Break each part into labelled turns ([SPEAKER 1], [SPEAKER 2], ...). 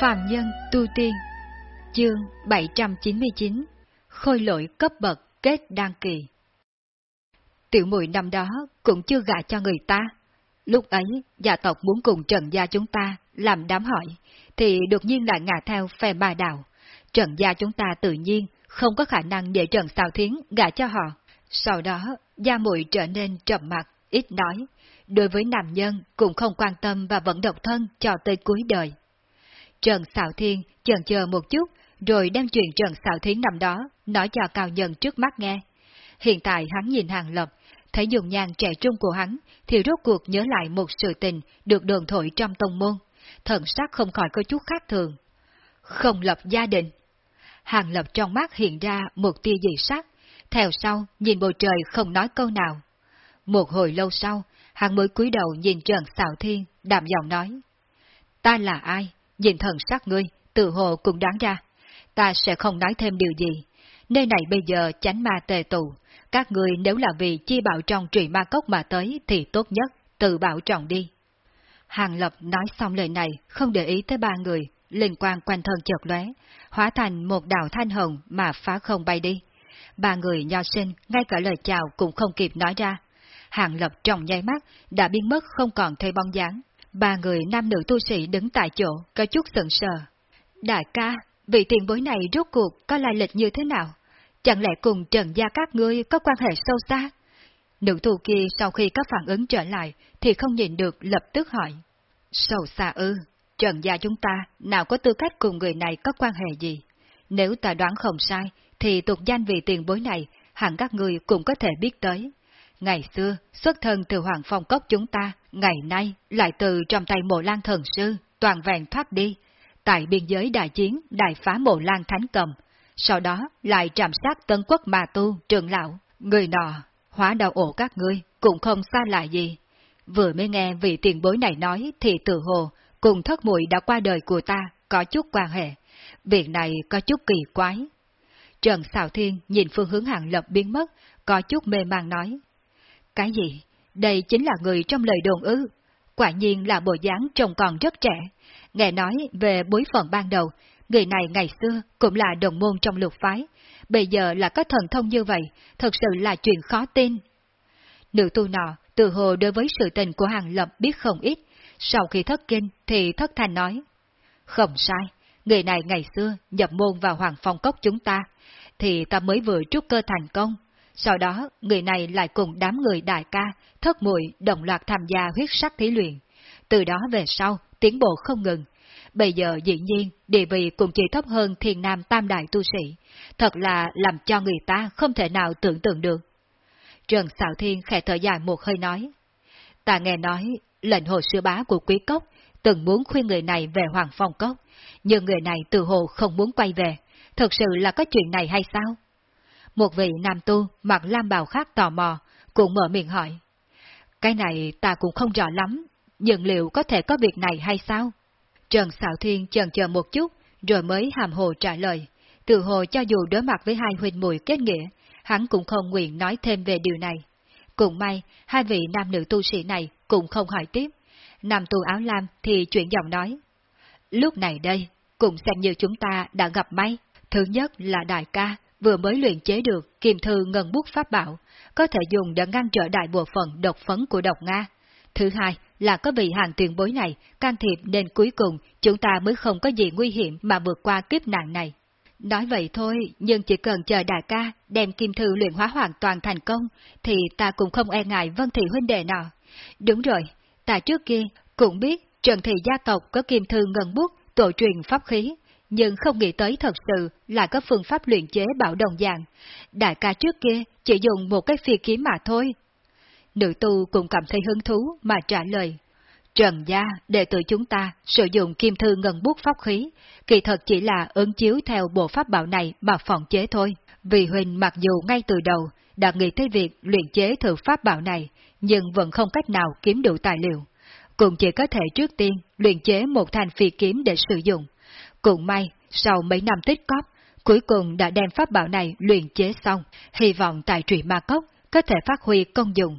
[SPEAKER 1] Phạm Nhân Tu Tiên Chương 799 Khôi lỗi cấp bậc kết đăng kỳ Tiểu mùi năm đó cũng chưa gả cho người ta. Lúc ấy, gia tộc muốn cùng Trần Gia chúng ta làm đám hỏi, thì đột nhiên lại ngả theo phe bà đạo. Trần Gia chúng ta tự nhiên không có khả năng để Trần Sao Thiến gả cho họ. Sau đó, Gia Mùi trở nên trầm mặt, ít nói. Đối với nam nhân cũng không quan tâm và vẫn độc thân cho tới cuối đời. Trần Sạo Thiên chần chờ một chút, rồi đem chuyện Trần Sạo Thiên năm đó nói cho cao nhân trước mắt nghe. Hiện tại hắn nhìn Hàng Lập, thấy dùng nhàn trẻ trung của hắn, thì rốt cuộc nhớ lại một sự tình được đồn thổi trong tông môn. Thần sắc không khỏi có chút khác thường. Không lập gia đình. Hàng Lập trong mắt hiện ra một tia dị sắc, theo sau nhìn bầu trời không nói câu nào. Một hồi lâu sau, hắn mới cúi đầu nhìn Trần Sạo Thiên, đạm giọng nói. Ta là ai? Nhìn thần sắc ngươi, tự hồ cũng đoán ra. Ta sẽ không nói thêm điều gì. Nơi này bây giờ tránh ma tề tụ. Các ngươi nếu là vì chi bảo trọng trụy ma cốc mà tới thì tốt nhất, tự bảo trọng đi. Hàng Lập nói xong lời này, không để ý tới ba người, linh quang quanh thân chợt lóe, hóa thành một đạo thanh hồng mà phá không bay đi. Ba người nho sinh, ngay cả lời chào cũng không kịp nói ra. Hàng Lập trong nháy mắt, đã biến mất không còn thấy bóng dáng. Ba người nam nữ tu sĩ đứng tại chỗ, có chút sững sờ. Đại ca, vị tiền bối này rốt cuộc có lai lịch như thế nào? Chẳng lẽ cùng Trần Gia các ngươi có quan hệ sâu xa? Nữ tu kia sau khi có phản ứng trở lại, thì không nhìn được lập tức hỏi. Sâu xa ư, Trần Gia chúng ta nào có tư cách cùng người này có quan hệ gì? Nếu ta đoán không sai, thì tục danh vị tiền bối này, hẳn các người cũng có thể biết tới. Ngày xưa, xuất thân từ Hoàng Phong Cốc chúng ta, ngày nay lại từ trong tay mộ lan thần sư, toàn vẹn thoát đi. Tại biên giới đại chiến, đại phá mộ lan thánh cầm. Sau đó lại trạm sát tân quốc mà tu, trường lão. Người nọ, hóa đau ổ các ngươi, cũng không xa lạ gì. Vừa mới nghe vị tiền bối này nói thì tự hồ, cùng thất muội đã qua đời của ta, có chút quan hệ. Việc này có chút kỳ quái. Trần Sào Thiên nhìn phương hướng hàng lập biến mất, có chút mê mang nói. Cái gì? Đây chính là người trong lời đồn ư? Quả nhiên là bộ dáng trông còn rất trẻ. Nghe nói về bối phận ban đầu, người này ngày xưa cũng là đồng môn trong lục phái. Bây giờ là có thần thông như vậy, thật sự là chuyện khó tin. Nữ tu nọ, từ hồ đối với sự tình của hàng lập biết không ít. Sau khi thất kinh thì thất thanh nói. Không sai, người này ngày xưa nhập môn vào hoàng phong cốc chúng ta, thì ta mới vừa trúc cơ thành công, sau đó, người này lại cùng đám người đại ca, thất muội đồng loạt tham gia huyết sắc thí luyện. Từ đó về sau, tiến bộ không ngừng. Bây giờ dĩ nhiên, địa vị cũng chỉ thấp hơn thiên nam tam đại tu sĩ. Thật là làm cho người ta không thể nào tưởng tượng được. Trần Sạo Thiên khẽ thở dài một hơi nói. Ta nghe nói, lệnh hồ sư bá của quý cốc từng muốn khuyên người này về Hoàng Phong Cốc, nhưng người này từ hồ không muốn quay về. Thật sự là có chuyện này hay sao? Một vị nam tu mặc lam bào khác tò mò, cũng mở miệng hỏi. Cái này ta cũng không rõ lắm, nhưng liệu có thể có việc này hay sao? Trần Sảo Thiên chần chờ một chút, rồi mới hàm hồ trả lời. Từ hồ cho dù đối mặt với hai huynh muội kết nghĩa, hắn cũng không nguyện nói thêm về điều này. Cũng may, hai vị nam nữ tu sĩ này cũng không hỏi tiếp. Nam tu áo lam thì chuyển giọng nói. Lúc này đây, cũng xem như chúng ta đã gặp may. Thứ nhất là đại ca, vừa mới luyện chế được kiềm thư ngân bút pháp bảo, có thể dùng để ngăn trở đại bộ phận độc phấn của độc Nga. Thứ hai là có vị hàng tiền bối này can thiệp nên cuối cùng chúng ta mới không có gì nguy hiểm mà vượt qua kiếp nạn này. Nói vậy thôi, nhưng chỉ cần chờ đại ca đem kim thư luyện hóa hoàn toàn thành công, thì ta cũng không e ngại vân thị huynh đệ nào. Đúng rồi, ta trước kia cũng biết Trần Thị gia tộc có kim thư ngân bút tổ truyền pháp khí, nhưng không nghĩ tới thật sự là có phương pháp luyện chế bảo đồng dạng. Đại ca trước kia chỉ dùng một cái phi kiếm mà thôi. Nữ tu cũng cảm thấy hứng thú mà trả lời. Trần gia, đệ tử chúng ta sử dụng kim thư ngân bút pháp khí, kỳ thật chỉ là ứng chiếu theo bộ pháp bảo này mà phòng chế thôi. Vì Huỳnh mặc dù ngay từ đầu đã nghĩ tới việc luyện chế thử pháp bảo này, nhưng vẫn không cách nào kiếm đủ tài liệu. Cũng chỉ có thể trước tiên luyện chế một thanh phi kiếm để sử dụng, cũng may, sau mấy năm tích cóp, cuối cùng đã đem pháp bảo này luyện chế xong, hy vọng tại trụy ma cốc có thể phát huy công dụng.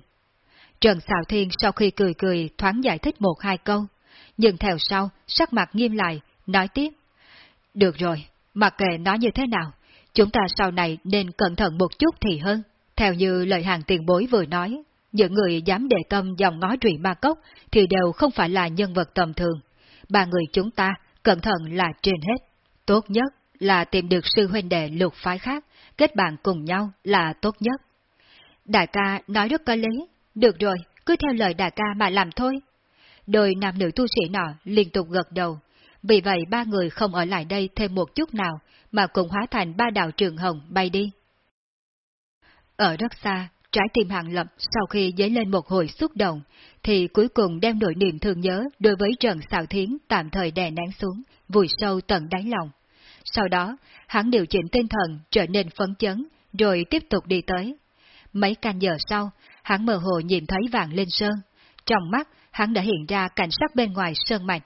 [SPEAKER 1] Trần Sạo Thiên sau khi cười cười thoáng giải thích một hai câu, nhưng theo sau, sắc mặt nghiêm lại, nói tiếp. Được rồi, mặc kệ nó như thế nào, chúng ta sau này nên cẩn thận một chút thì hơn. Theo như lời hàng tiền bối vừa nói, những người dám đề tâm dòng ngó trụy ma cốc thì đều không phải là nhân vật tầm thường. Ba người chúng ta cẩn thận là trên hết. Tốt nhất là tìm được sư huynh đệ lục phái khác, kết bạn cùng nhau là tốt nhất. Đại ca nói rất có lý, được rồi, cứ theo lời đại ca mà làm thôi. Đôi nam nữ tu sĩ nọ liên tục gật đầu, vì vậy ba người không ở lại đây thêm một chút nào, mà cùng hóa thành ba đạo trường hồng bay đi. Ở rất xa, trái tim hạng lập sau khi dấy lên một hồi xúc động, thì cuối cùng đem nỗi niềm thương nhớ đối với Trần Sạo Thiến tạm thời đè nén xuống, vùi sâu tận đáy lòng. Sau đó, hắn điều chỉnh tinh thần trở nên phấn chấn, rồi tiếp tục đi tới. Mấy canh giờ sau, hắn mơ hồ nhìn thấy vàng lên sơn. Trong mắt, hắn đã hiện ra cảnh sắc bên ngoài sơn mạch.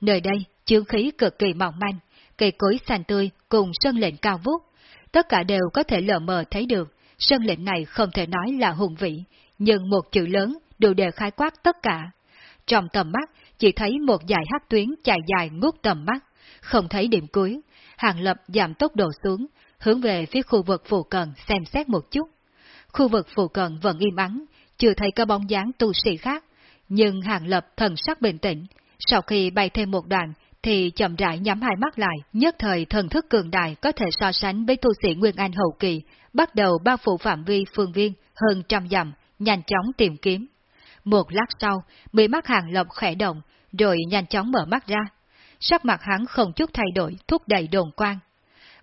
[SPEAKER 1] Nơi đây, chướng khí cực kỳ mỏng manh, cây cối xanh tươi cùng sơn lệnh cao vút. Tất cả đều có thể lờ mờ thấy được, sơn lệnh này không thể nói là hùng vĩ, nhưng một chữ lớn đủ để khái quát tất cả. Trong tầm mắt, chỉ thấy một dải hắc tuyến chạy dài ngút tầm mắt, không thấy điểm cuối. Hàng lập giảm tốc độ xuống, hướng về phía khu vực phụ cận xem xét một chút. Khu vực phụ cận vẫn im ắng, chưa thấy có bóng dáng tu sĩ khác, nhưng Hàng Lập thần sắc bình tĩnh, sau khi bay thêm một đoạn thì chậm rãi nhắm hai mắt lại, nhất thời thần thức cường đại có thể so sánh với tu sĩ Nguyên Anh hậu kỳ, bắt đầu bao phủ phạm vi phương viên hơn trăm dặm, nhanh chóng tìm kiếm. Một lát sau, mí mắt Hàng lộc khẽ động, rồi nhanh chóng mở mắt ra. Sắc mặt hắn không chút thay đổi, thúc đẩy đồn quang.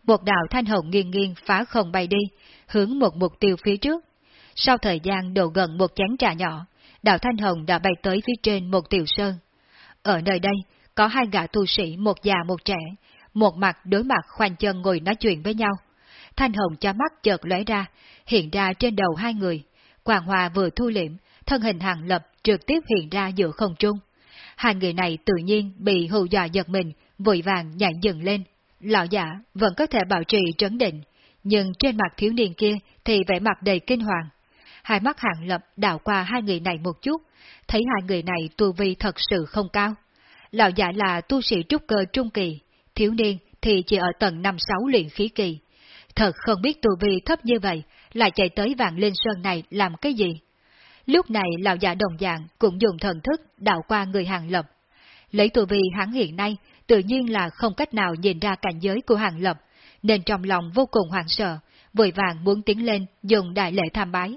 [SPEAKER 1] Một đạo thanh hồng nghiêng nghiêng phá không bay đi, hướng một mục tiêu phía trước. Sau thời gian đổ gần một chén trà nhỏ, đạo thanh hồng đã bay tới phía trên một tiểu sơn. Ở nơi đây, có hai gã tu sĩ một già một trẻ, một mặt đối mặt khoanh chân ngồi nói chuyện với nhau. Thanh hồng cho mắt chợt lóe ra, hiện ra trên đầu hai người. Quảng Hòa vừa thu liệm, thân hình hàng lập trực tiếp hiện ra giữa không trung. Hai người này tự nhiên bị hù dọa giật mình, vội vàng nhảy dừng lên. Lão giả vẫn có thể bảo trì trấn định, nhưng trên mặt thiếu niên kia thì vẻ mặt đầy kinh hoàng. Hai mắt hạng lập đảo qua hai người này một chút, thấy hai người này tu vi thật sự không cao. Lão giả là tu sĩ trúc cơ trung kỳ, thiếu niên thì chỉ ở tầng năm sáu luyện khí kỳ. Thật không biết tu vi thấp như vậy, lại chạy tới vàng lên sơn này làm cái gì? Lúc này lão giả đồng dạng cũng dùng thần thức đảo qua người hàng lập. Lấy tu vi hắn hiện nay, tự nhiên là không cách nào nhìn ra cảnh giới của hàng lập, nên trong lòng vô cùng hoảng sợ, vội vàng muốn tiến lên dùng đại lễ tham bái.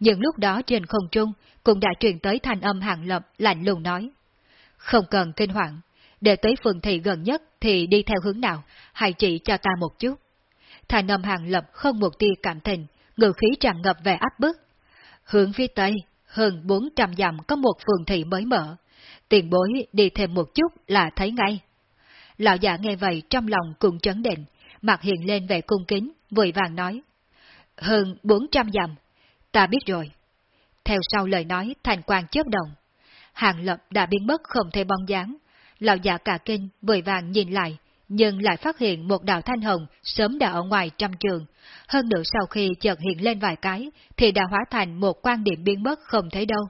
[SPEAKER 1] Nhưng lúc đó trên không trung cũng đã truyền tới thanh âm hàng lập lạnh lùng nói. Không cần kinh hoàng, để tới phường thị gần nhất thì đi theo hướng nào, hãy chỉ cho ta một chút. Thanh âm hàng lập không một tia cảm tình, ngự khí tràn ngập về áp bức. Hướng phía tây, hơn 400 dặm có một phường thị mới mở. Tiền bối đi thêm một chút là thấy ngay. Lão giả nghe vậy trong lòng cũng chấn định, mặt hiện lên vẻ cung kính, vội vàng nói. Hơn 400 dặm, ta biết rồi. Theo sau lời nói thành quan chớp động. Hàng lập đã biến mất không thể bóng dáng. Lão già cả kinh vội vàng nhìn lại, nhưng lại phát hiện một đạo thanh hồng sớm đã ở ngoài trăm trường. Hơn nữa sau khi chợt hiện lên vài cái, thì đã hóa thành một quan điểm biến mất không thấy đâu.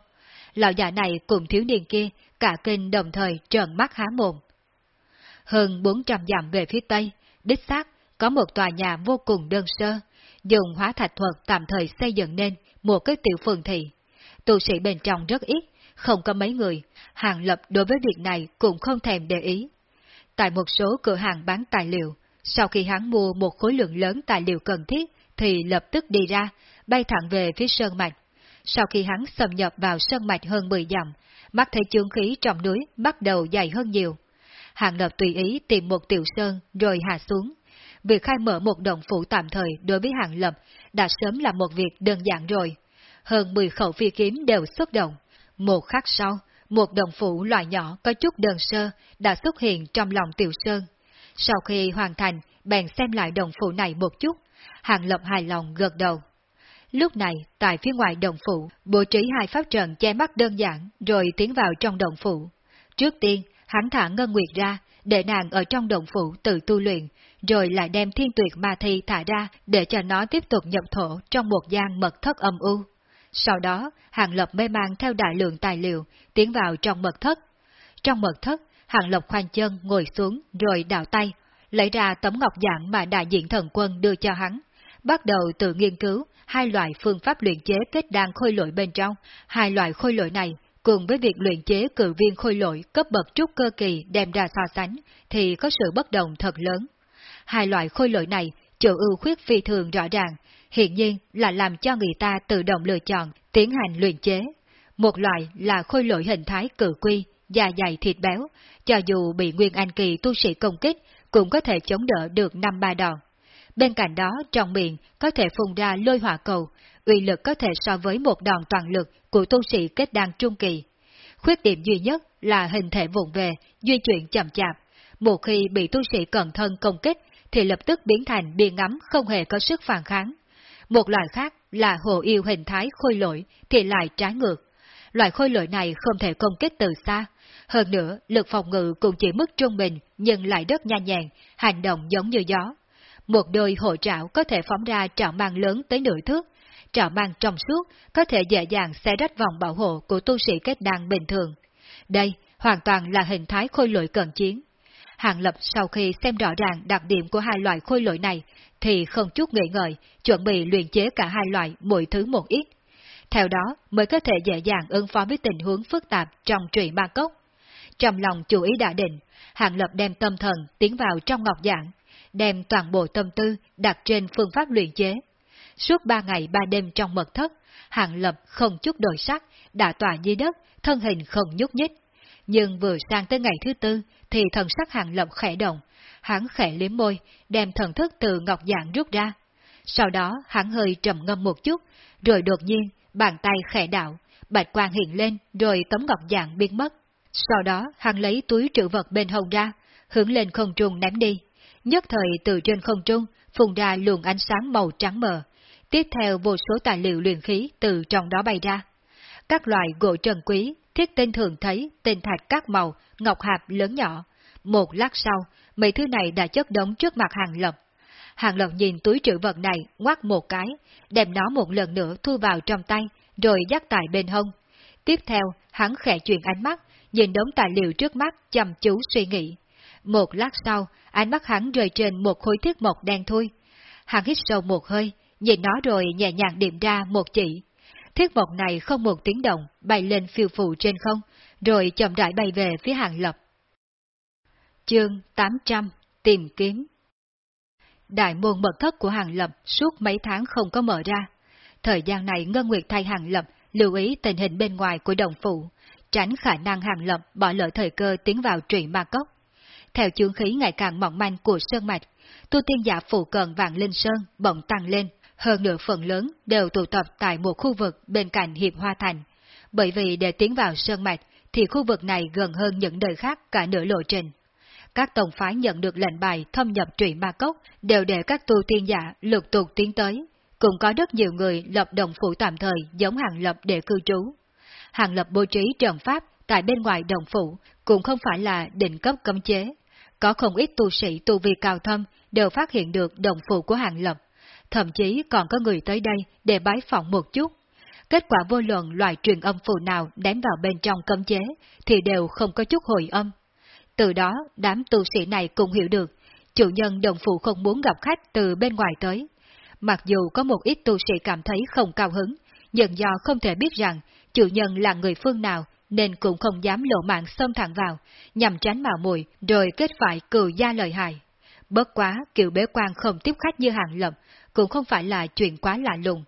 [SPEAKER 1] Lão già này cùng thiếu niên kia, cả kinh đồng thời trợn mắt há mồm. Hơn 400 dặm về phía tây, đích xác, có một tòa nhà vô cùng đơn sơ, dùng hóa thạch thuật tạm thời xây dựng nên một cái tiểu phường thị. Tu sĩ bên trong rất ít, không có mấy người, hàng lập đối với việc này cũng không thèm để ý. Tại một số cửa hàng bán tài liệu, sau khi hắn mua một khối lượng lớn tài liệu cần thiết, thì lập tức đi ra, bay thẳng về phía sơn mạch. Sau khi hắn xâm nhập vào sơn mạch hơn 10 dặm, mắt thấy chương khí trong núi bắt đầu dày hơn nhiều. Hàng lập tùy ý tìm một tiểu sơn rồi hạ xuống. Việc khai mở một động phủ tạm thời đối với hàng lập đã sớm là một việc đơn giản rồi. Hơn 10 khẩu phi kiếm đều xuất động. Một khắc sau, một đồng phủ loại nhỏ có chút đơn sơ đã xuất hiện trong lòng tiểu sơn. Sau khi hoàn thành, bèn xem lại đồng phủ này một chút, hàng lập hài lòng gật đầu. Lúc này, tại phía ngoài đồng phủ, bố trí hai pháp trận che mắt đơn giản, rồi tiến vào trong đồng phủ. Trước tiên, hắn thả Ngân Nguyệt ra, để nàng ở trong đồng phủ tự tu luyện, rồi lại đem thiên tuyệt ma thi thả ra để cho nó tiếp tục nhập thổ trong một gian mật thất âm u. Sau đó, Hàng Lập mê mang theo đại lượng tài liệu, tiến vào trong mật thất. Trong mật thất, Hàng Lộc khoanh chân ngồi xuống rồi đào tay, lấy ra tấm ngọc dạng mà đại diện thần quân đưa cho hắn, bắt đầu tự nghiên cứu hai loại phương pháp luyện chế kết đan khôi lỗi bên trong. Hai loại khôi lỗi này, cùng với việc luyện chế cử viên khôi lỗi cấp bậc trúc cơ kỳ đem ra so sánh, thì có sự bất đồng thật lớn. Hai loại khôi lỗi này, chỗ ưu khuyết phi thường rõ ràng, hiện nhiên là làm cho người ta tự động lựa chọn, tiến hành luyện chế. Một loại là khôi lỗi hình thái cử quy, da dày thịt béo, cho dù bị Nguyên Anh Kỳ tu sĩ công kích, cũng có thể chống đỡ được năm ba đòn. Bên cạnh đó, trong miệng có thể phun ra lôi hỏa cầu, uy lực có thể so với một đòn toàn lực của tu sĩ kết đan trung kỳ. Khuyết điểm duy nhất là hình thể vụn về, di chuyển chậm chạp. Một khi bị tu sĩ cẩn thân công kích, thì lập tức biến thành biên ngắm không hề có sức phản kháng. Một loại khác là hồ yêu hình thái khôi lỗi thì lại trái ngược. Loại khôi lỗi này không thể công kích từ xa. Hơn nữa, lực phòng ngự cũng chỉ mức trung bình nhưng lại rất nhanh nhàng, hành động giống như gió. Một đôi hộ trảo có thể phóng ra trảo mang lớn tới nửa thước, trảo mang trong suốt có thể dễ dàng xé rách vòng bảo hộ của tu sĩ kết đan bình thường. Đây hoàn toàn là hình thái khôi lỗi cận chiến. Hàng Lập sau khi xem rõ ràng đặc điểm của hai loại khôi lỗi này, thì không chút nghĩ ngợi, chuẩn bị luyện chế cả hai loại mỗi thứ một ít. Theo đó mới có thể dễ dàng ứng phó với tình huống phức tạp trong trụy ma cốc. Trong lòng chủ ý đã định, Hàng Lập đem tâm thần tiến vào trong ngọc giảng, đem toàn bộ tâm tư đặt trên phương pháp luyện chế. Suốt ba ngày ba đêm trong mật thất, Hàng Lập không chút đổi sắc, đã tỏa dưới đất, thân hình không nhúc nhích. Nhưng vừa sang tới ngày thứ tư, thì thần sắc Hàng Lập khẽ động, hắn khẽ liếm môi, đem thần thức từ ngọc dạng rút ra. Sau đó hắn hơi trầm ngâm một chút, rồi đột nhiên, bàn tay khẽ đạo, bạch quang hiện lên, rồi tấm ngọc dạng biến mất. Sau đó hắn lấy túi trữ vật bên hông ra, hướng lên không trung ném đi. Nhất thời từ trên không trung, phùng ra luồng ánh sáng màu trắng mờ. Tiếp theo vô số tài liệu luyện khí từ trong đó bay ra. Các loại gỗ trần quý, thiết tên thường thấy, tên thạch các màu, ngọc hạp lớn nhỏ. Một lát sau, mấy thứ này đã chất đống trước mặt hàng lập. Hàng lập nhìn túi trữ vật này, ngoắt một cái, đem nó một lần nữa thu vào trong tay, rồi dắt tại bên hông. Tiếp theo, hắn khẽ chuyển ánh mắt, nhìn đống tài liệu trước mắt, chăm chú suy nghĩ. Một lát sau, ánh mắt hắn rơi trên một khối thiết mộc đen thui. Hắn hít sâu một hơi, nhìn nó rồi nhẹ nhàng điểm ra một chỉ. Thiết mộc này không một tiếng động, bay lên phiêu phụ trên không, rồi chậm rãi bay về phía hàng lập. Chương 800 Tìm kiếm Đại môn mật thất của hàng lập suốt mấy tháng không có mở ra. Thời gian này Ngân Nguyệt thay hàng lập lưu ý tình hình bên ngoài của đồng phụ, tránh khả năng hàng lập bỏ lỡ thời cơ tiến vào trụy ma cốc. Theo chương khí ngày càng mỏng manh của sơn mạch, tu tiên giả phụ cận vạn linh sơn bỗng tăng lên, hơn nửa phần lớn đều tụ tập tại một khu vực bên cạnh Hiệp Hoa Thành. Bởi vì để tiến vào sơn mạch thì khu vực này gần hơn những nơi khác cả nửa lộ trình. Các tổng phái nhận được lệnh bài thâm nhập trụy ma cốc đều để các tu tiên giả lục tục tiến tới. Cũng có rất nhiều người lập đồng phủ tạm thời giống hàng lập để cư trú. Hàng lập bố trí trận pháp tại bên ngoài đồng phủ cũng không phải là định cấp cấm chế. Có không ít tu sĩ tu vi cao thâm đều phát hiện được đồng phủ của hàng lập. Thậm chí còn có người tới đây để bái phỏng một chút. Kết quả vô luận loại truyền âm phù nào đếm vào bên trong cấm chế thì đều không có chút hồi âm. Từ đó, đám tu sĩ này cũng hiểu được, chủ nhân đồng phụ không muốn gặp khách từ bên ngoài tới. Mặc dù có một ít tu sĩ cảm thấy không cao hứng, nhưng do không thể biết rằng chủ nhân là người phương nào nên cũng không dám lộ mạng xông thẳng vào, nhằm tránh mạo mùi rồi kết phải cừu gia lời hại. Bất quá, kiểu bế quan không tiếp khách như hàng lập, cũng không phải là chuyện quá lạ lùng.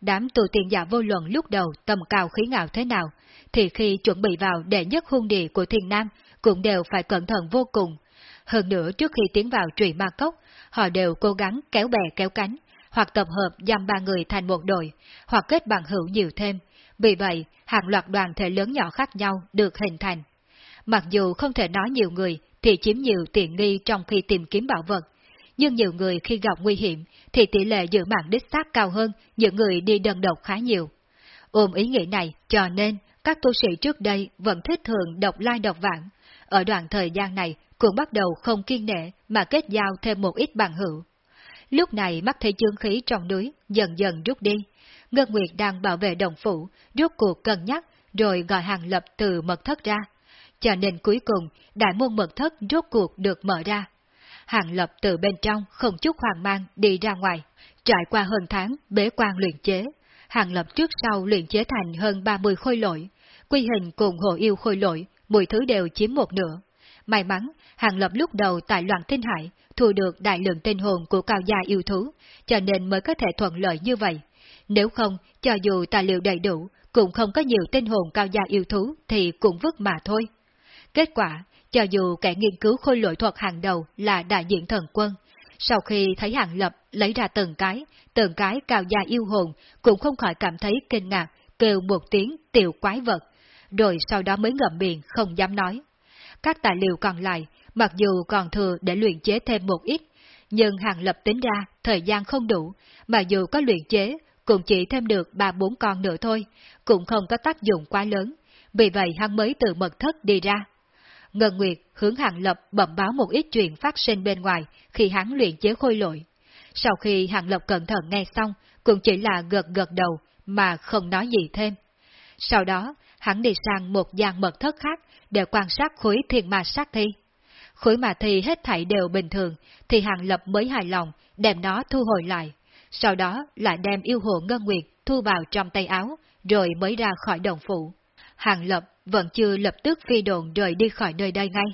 [SPEAKER 1] Đám tu tiên giả vô luận lúc đầu tầm cao khí ngạo thế nào, thì khi chuẩn bị vào đệ nhất hung địa của thiên nam, cũng đều phải cẩn thận vô cùng. Hơn nữa trước khi tiến vào trụy ma cốc, họ đều cố gắng kéo bè kéo cánh, hoặc tập hợp dăm ba người thành một đội, hoặc kết bằng hữu nhiều thêm. Vì vậy, hàng loạt đoàn thể lớn nhỏ khác nhau được hình thành. Mặc dù không thể nói nhiều người thì chiếm nhiều tiện nghi trong khi tìm kiếm bảo vật, nhưng nhiều người khi gặp nguy hiểm thì tỷ lệ giữ mạng đích xác cao hơn những người đi đơn độc khá nhiều. Ôm ý nghĩ này cho nên các tu sĩ trước đây vẫn thích thường độc lai độc vãng, ở đoạn thời gian này cũng bắt đầu không kiên nể mà kết giao thêm một ít bằng hữu. Lúc này mắt thấy chương khí trong núi dần dần rút đi, Ngân Nguyệt đang bảo vệ đồng phủ, rút cuộc cân nhắc rồi gọi hàng lập từ mật thất ra. cho nên cuối cùng đại môn mật thất rốt cuộc được mở ra. Hàng lập từ bên trong không chút hoang mang đi ra ngoài, trải qua hơn tháng bế quan luyện chế. Hàng lập trước sau luyện chế thành hơn 30 khôi lỗi, quy hình cùng hồ yêu khôi lỗi, mỗi thứ đều chiếm một nửa. May mắn, Hàng Lập lúc đầu tại loạn tinh hải, thu được đại lượng tinh hồn của cao gia yêu thú, cho nên mới có thể thuận lợi như vậy. Nếu không, cho dù tài liệu đầy đủ, cũng không có nhiều tinh hồn cao gia yêu thú thì cũng vứt mà thôi. Kết quả, cho dù kẻ nghiên cứu khôi lỗi thuật hàng đầu là đại diện thần quân, sau khi thấy hàng lập lấy ra từng cái, từng cái cao gia yêu hồn, cũng không khỏi cảm thấy kinh ngạc, kêu một tiếng tiểu quái vật, rồi sau đó mới ngậm miệng không dám nói. Các tài liệu còn lại, mặc dù còn thừa để luyện chế thêm một ít, nhưng hàng lập tính ra thời gian không đủ, mà dù có luyện chế, cũng chỉ thêm được ba bốn con nữa thôi, cũng không có tác dụng quá lớn, vì vậy hắn mới từ mật thất đi ra. Ngân Nguyệt hướng Hàng Lập bẩm báo một ít chuyện phát sinh bên ngoài khi hắn luyện chế khôi lội. Sau khi Hàng Lập cẩn thận nghe xong, cũng chỉ là gật gật đầu mà không nói gì thêm. Sau đó, hắn đi sang một gian mật thất khác để quan sát khối thiên ma sát thi. Khối mà thi hết thảy đều bình thường, thì Hàng Lập mới hài lòng, đem nó thu hồi lại. Sau đó lại đem yêu hồ Ngân Nguyệt thu vào trong tay áo, rồi mới ra khỏi đồng phủ. Hàng Lập vẫn chưa lập tức phi đồn rời đi khỏi nơi đây ngay,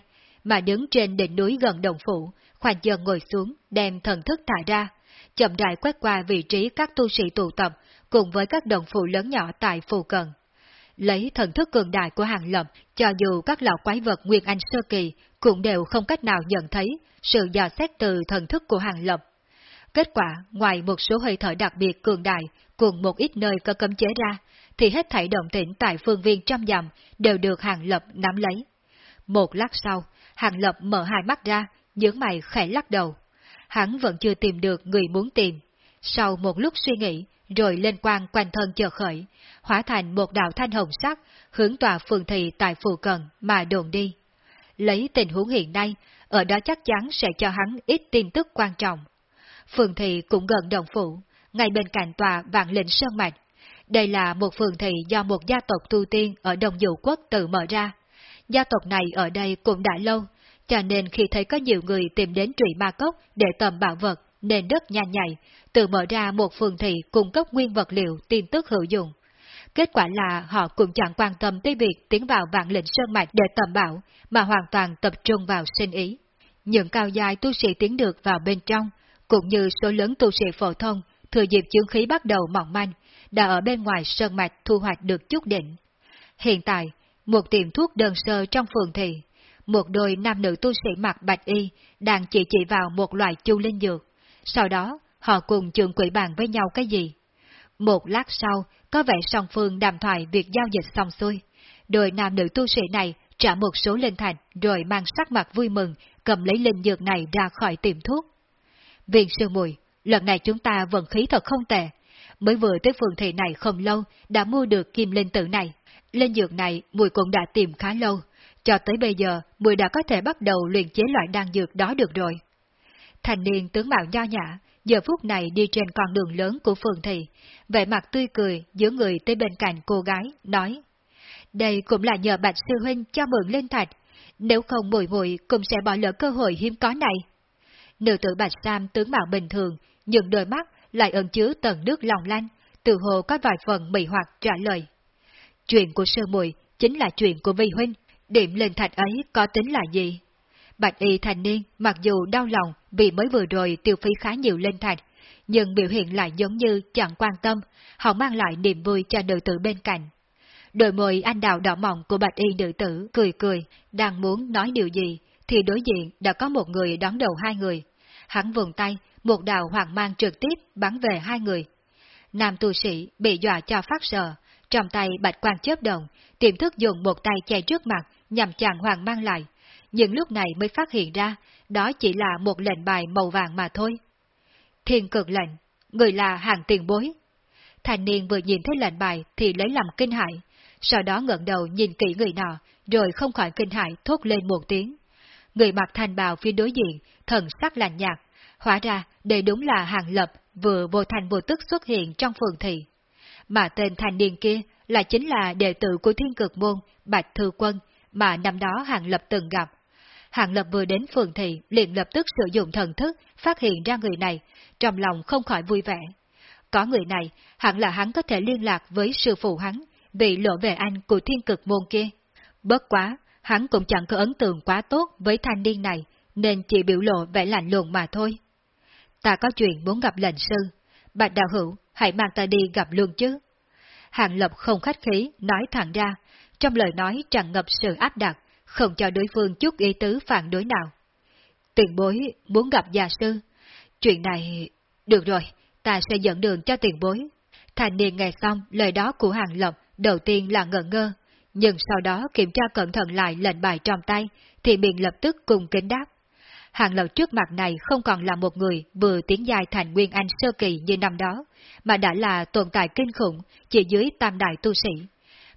[SPEAKER 1] mà đứng trên đỉnh núi gần đồng phủ, khoanh chân ngồi xuống, đem thần thức thả ra, chậm rãi quét qua vị trí các tu sĩ tụ tập, cùng với các đồng phụ lớn nhỏ tại phù cận. Lấy thần thức cường đại của hàng lập, cho dù các lão quái vật Nguyên Anh Sơ Kỳ cũng đều không cách nào nhận thấy sự dò xét từ thần thức của hàng lập. Kết quả, ngoài một số hơi thở đặc biệt cường đại, cùng một ít nơi có cấm chế ra, thì hết thảy động tĩnh tại phương viên trăm dặm đều được hàng lập nắm lấy. Một lát sau, hàng lập mở hai mắt ra, nhướng mày khẽ lắc đầu. Hắn vẫn chưa tìm được người muốn tìm. Sau một lúc suy nghĩ, rồi lên quang quanh thân chờ khởi, hóa thành một đạo thanh hồng sắc, hướng tòa phường thị tại phù cận mà đồn đi. Lấy tình huống hiện nay, ở đó chắc chắn sẽ cho hắn ít tin tức quan trọng. Phường thị cũng gần đồng phủ, ngay bên cạnh tòa vạn lĩnh sơn mạch. Đây là một phường thị do một gia tộc tu tiên ở Đông Dụ Quốc tự mở ra. Gia tộc này ở đây cũng đã lâu, cho nên khi thấy có nhiều người tìm đến trụy ma cốc để tầm bảo vật, nền đất nhanh nhạy, tự mở ra một phường thị cung cấp nguyên vật liệu tin tức hữu dụng. Kết quả là họ cũng chẳng quan tâm tới việc tiến vào vạn lĩnh sơn mạch để tầm bảo, mà hoàn toàn tập trung vào sinh ý. Những cao dài tu sĩ tiến được vào bên trong, cũng như số lớn tu sĩ phổ thông, thừa dịp chứng khí bắt đầu mỏng manh, đã ở bên ngoài sơn mạch thu hoạch được chút đỉnh. Hiện tại, một tiệm thuốc đơn sơ trong phường thị, một đôi nam nữ tu sĩ mặc bạch y đang chỉ chỉ vào một loại chu linh dược. Sau đó, họ cùng trường quỷ bàn với nhau cái gì. Một lát sau, có vẻ song phương đàm thoại việc giao dịch xong xuôi. Đôi nam nữ tu sĩ này trả một số linh thành rồi mang sắc mặt vui mừng cầm lấy linh dược này ra khỏi tiệm thuốc. Viện sư mùi, lần này chúng ta vận khí thật không tệ. Mới vừa tới phường thị này không lâu đã mua được kim linh tử này. Linh dược này mùi cũng đã tìm khá lâu. Cho tới bây giờ, mùi đã có thể bắt đầu luyện chế loại đan dược đó được rồi. Thành niên tướng mạo nho nhã, giờ phút này đi trên con đường lớn của phường thị, vẻ mặt tươi cười giữa người tới bên cạnh cô gái, nói. Đây cũng là nhờ bạch sư huynh cho mượn lên thạch, nếu không mùi mùi cũng sẽ bỏ lỡ cơ hội hiếm có này. Nữ tử bạch sam tướng mạo bình thường, nhưng đôi mắt lại ẩn chứa tầng nước lòng lanh, từ hồ có vài phần mị hoặc trả lời. Chuyện của sư mùi chính là chuyện của vi huynh, điểm lên thạch ấy có tính là gì? Bạch y thành niên mặc dù đau lòng vì mới vừa rồi tiêu phí khá nhiều lên thạch, nhưng biểu hiện lại giống như chẳng quan tâm, họ mang lại niềm vui cho nữ tử bên cạnh. Đôi môi anh đào đỏ mỏng của bạch y nữ tử cười cười, đang muốn nói điều gì, thì đối diện đã có một người đón đầu hai người. Hắn vùng tay, một đạo hoàng mang trực tiếp bắn về hai người. Nam tu sĩ bị dọa cho phát sợ, trong tay bạch quan chớp động, tiềm thức dùng một tay che trước mặt nhằm chàng hoàng mang lại, nhưng lúc này mới phát hiện ra, đó chỉ là một lệnh bài màu vàng mà thôi. Thiên cực lệnh, người là hàng tiền bối. Thành niên vừa nhìn thấy lệnh bài thì lấy làm kinh hại, sau đó ngẩng đầu nhìn kỹ người nọ, rồi không khỏi kinh hại thốt lên một tiếng. Người mặc thành bào phía đối diện, thần sắc lạnh nhạt, hóa ra đây đúng là hàng lập vừa vô thành vô tức xuất hiện trong phường thị. Mà tên thành niên kia là chính là đệ tử của thiên cực môn Bạch Thư Quân, mà năm đó Hàng Lập từng gặp. Hàng Lập vừa đến phường thị liền lập tức sử dụng thần thức phát hiện ra người này, trong lòng không khỏi vui vẻ. Có người này, hẳn là hắn có thể liên lạc với sư phụ hắn, vị lộ về anh của thiên cực môn kia. Bất quá, hắn cũng chẳng có ấn tượng quá tốt với thanh niên này, nên chỉ biểu lộ vẻ lạnh lùng mà thôi. Ta có chuyện muốn gặp lệnh sư, bạch đạo hữu, hãy mang ta đi gặp luôn chứ. Hàng Lập không khách khí, nói thẳng ra, trong lời nói tràn ngập sự áp đặt, không cho đối phương chút ý tứ phản đối nào. Tiền bối muốn gặp già sư. Chuyện này... Được rồi, ta sẽ dẫn đường cho tiền bối. Thành niên nghe xong lời đó của Hàng lộc đầu tiên là ngờ ngơ, nhưng sau đó kiểm tra cẩn thận lại lệnh bài trong tay, thì miệng lập tức cùng kính đáp. Hàng lộc trước mặt này không còn là một người vừa tiến dài thành Nguyên Anh sơ kỳ như năm đó, mà đã là tồn tại kinh khủng chỉ dưới tam đại tu sĩ.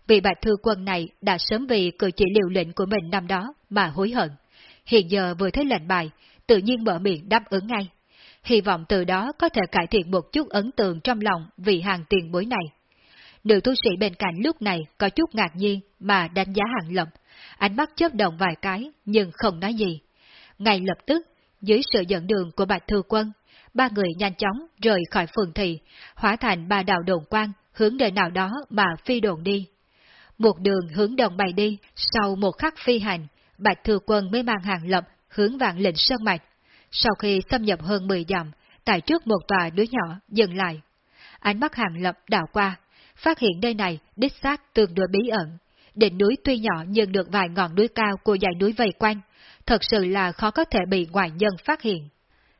[SPEAKER 1] Vị bạch thư quân này đã sớm vì cử chỉ liều lĩnh của mình năm đó mà hối hận. Hiện giờ vừa thấy lệnh bài, tự nhiên mở miệng đáp ứng ngay. Hy vọng từ đó có thể cải thiện một chút ấn tượng trong lòng vị hàng tiền bối này. Nữ tu sĩ bên cạnh lúc này có chút ngạc nhiên mà đánh giá hàng lập, ánh mắt chớp động vài cái nhưng không nói gì. Ngay lập tức, dưới sự dẫn đường của Bạch Thư Quân, ba người nhanh chóng rời khỏi phường thị, hóa thành ba đạo đồn quang hướng nơi nào đó mà phi đồn đi. Một đường hướng đồng bày đi, sau một khắc phi hành, Bạch Thừa Quân mới mang hàng lập hướng vạn lệnh sơn mạch. Sau khi xâm nhập hơn 10 dặm, tại trước một tòa núi nhỏ dừng lại. Ánh mắt hàng lập đảo qua, phát hiện nơi này đích xác tương đối bí ẩn. Đỉnh núi tuy nhỏ nhưng được vài ngọn núi cao của dãy núi vây quanh, thật sự là khó có thể bị ngoại nhân phát hiện.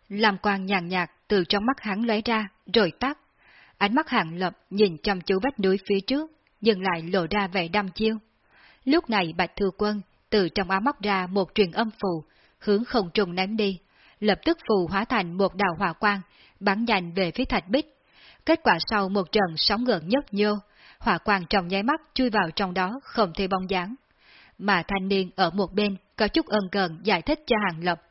[SPEAKER 1] Làm quang nhàn nhạt từ trong mắt hắn lấy ra, rồi tắt. Ánh mắt hàng lập nhìn chăm chú vách núi phía trước, nhưng lại lộ ra vẻ đăm chiêu. Lúc này Bạch Thư Quân từ trong áo móc ra một truyền âm phù, hướng không trùng ném đi, lập tức phù hóa thành một đạo hỏa quang, bắn nhanh về phía thạch bích. Kết quả sau một trận sóng gợn nhấp nhô, hỏa quang trong nháy mắt chui vào trong đó không thấy bóng dáng. Mà thanh niên ở một bên có chút ân cần giải thích cho Hàng Lập.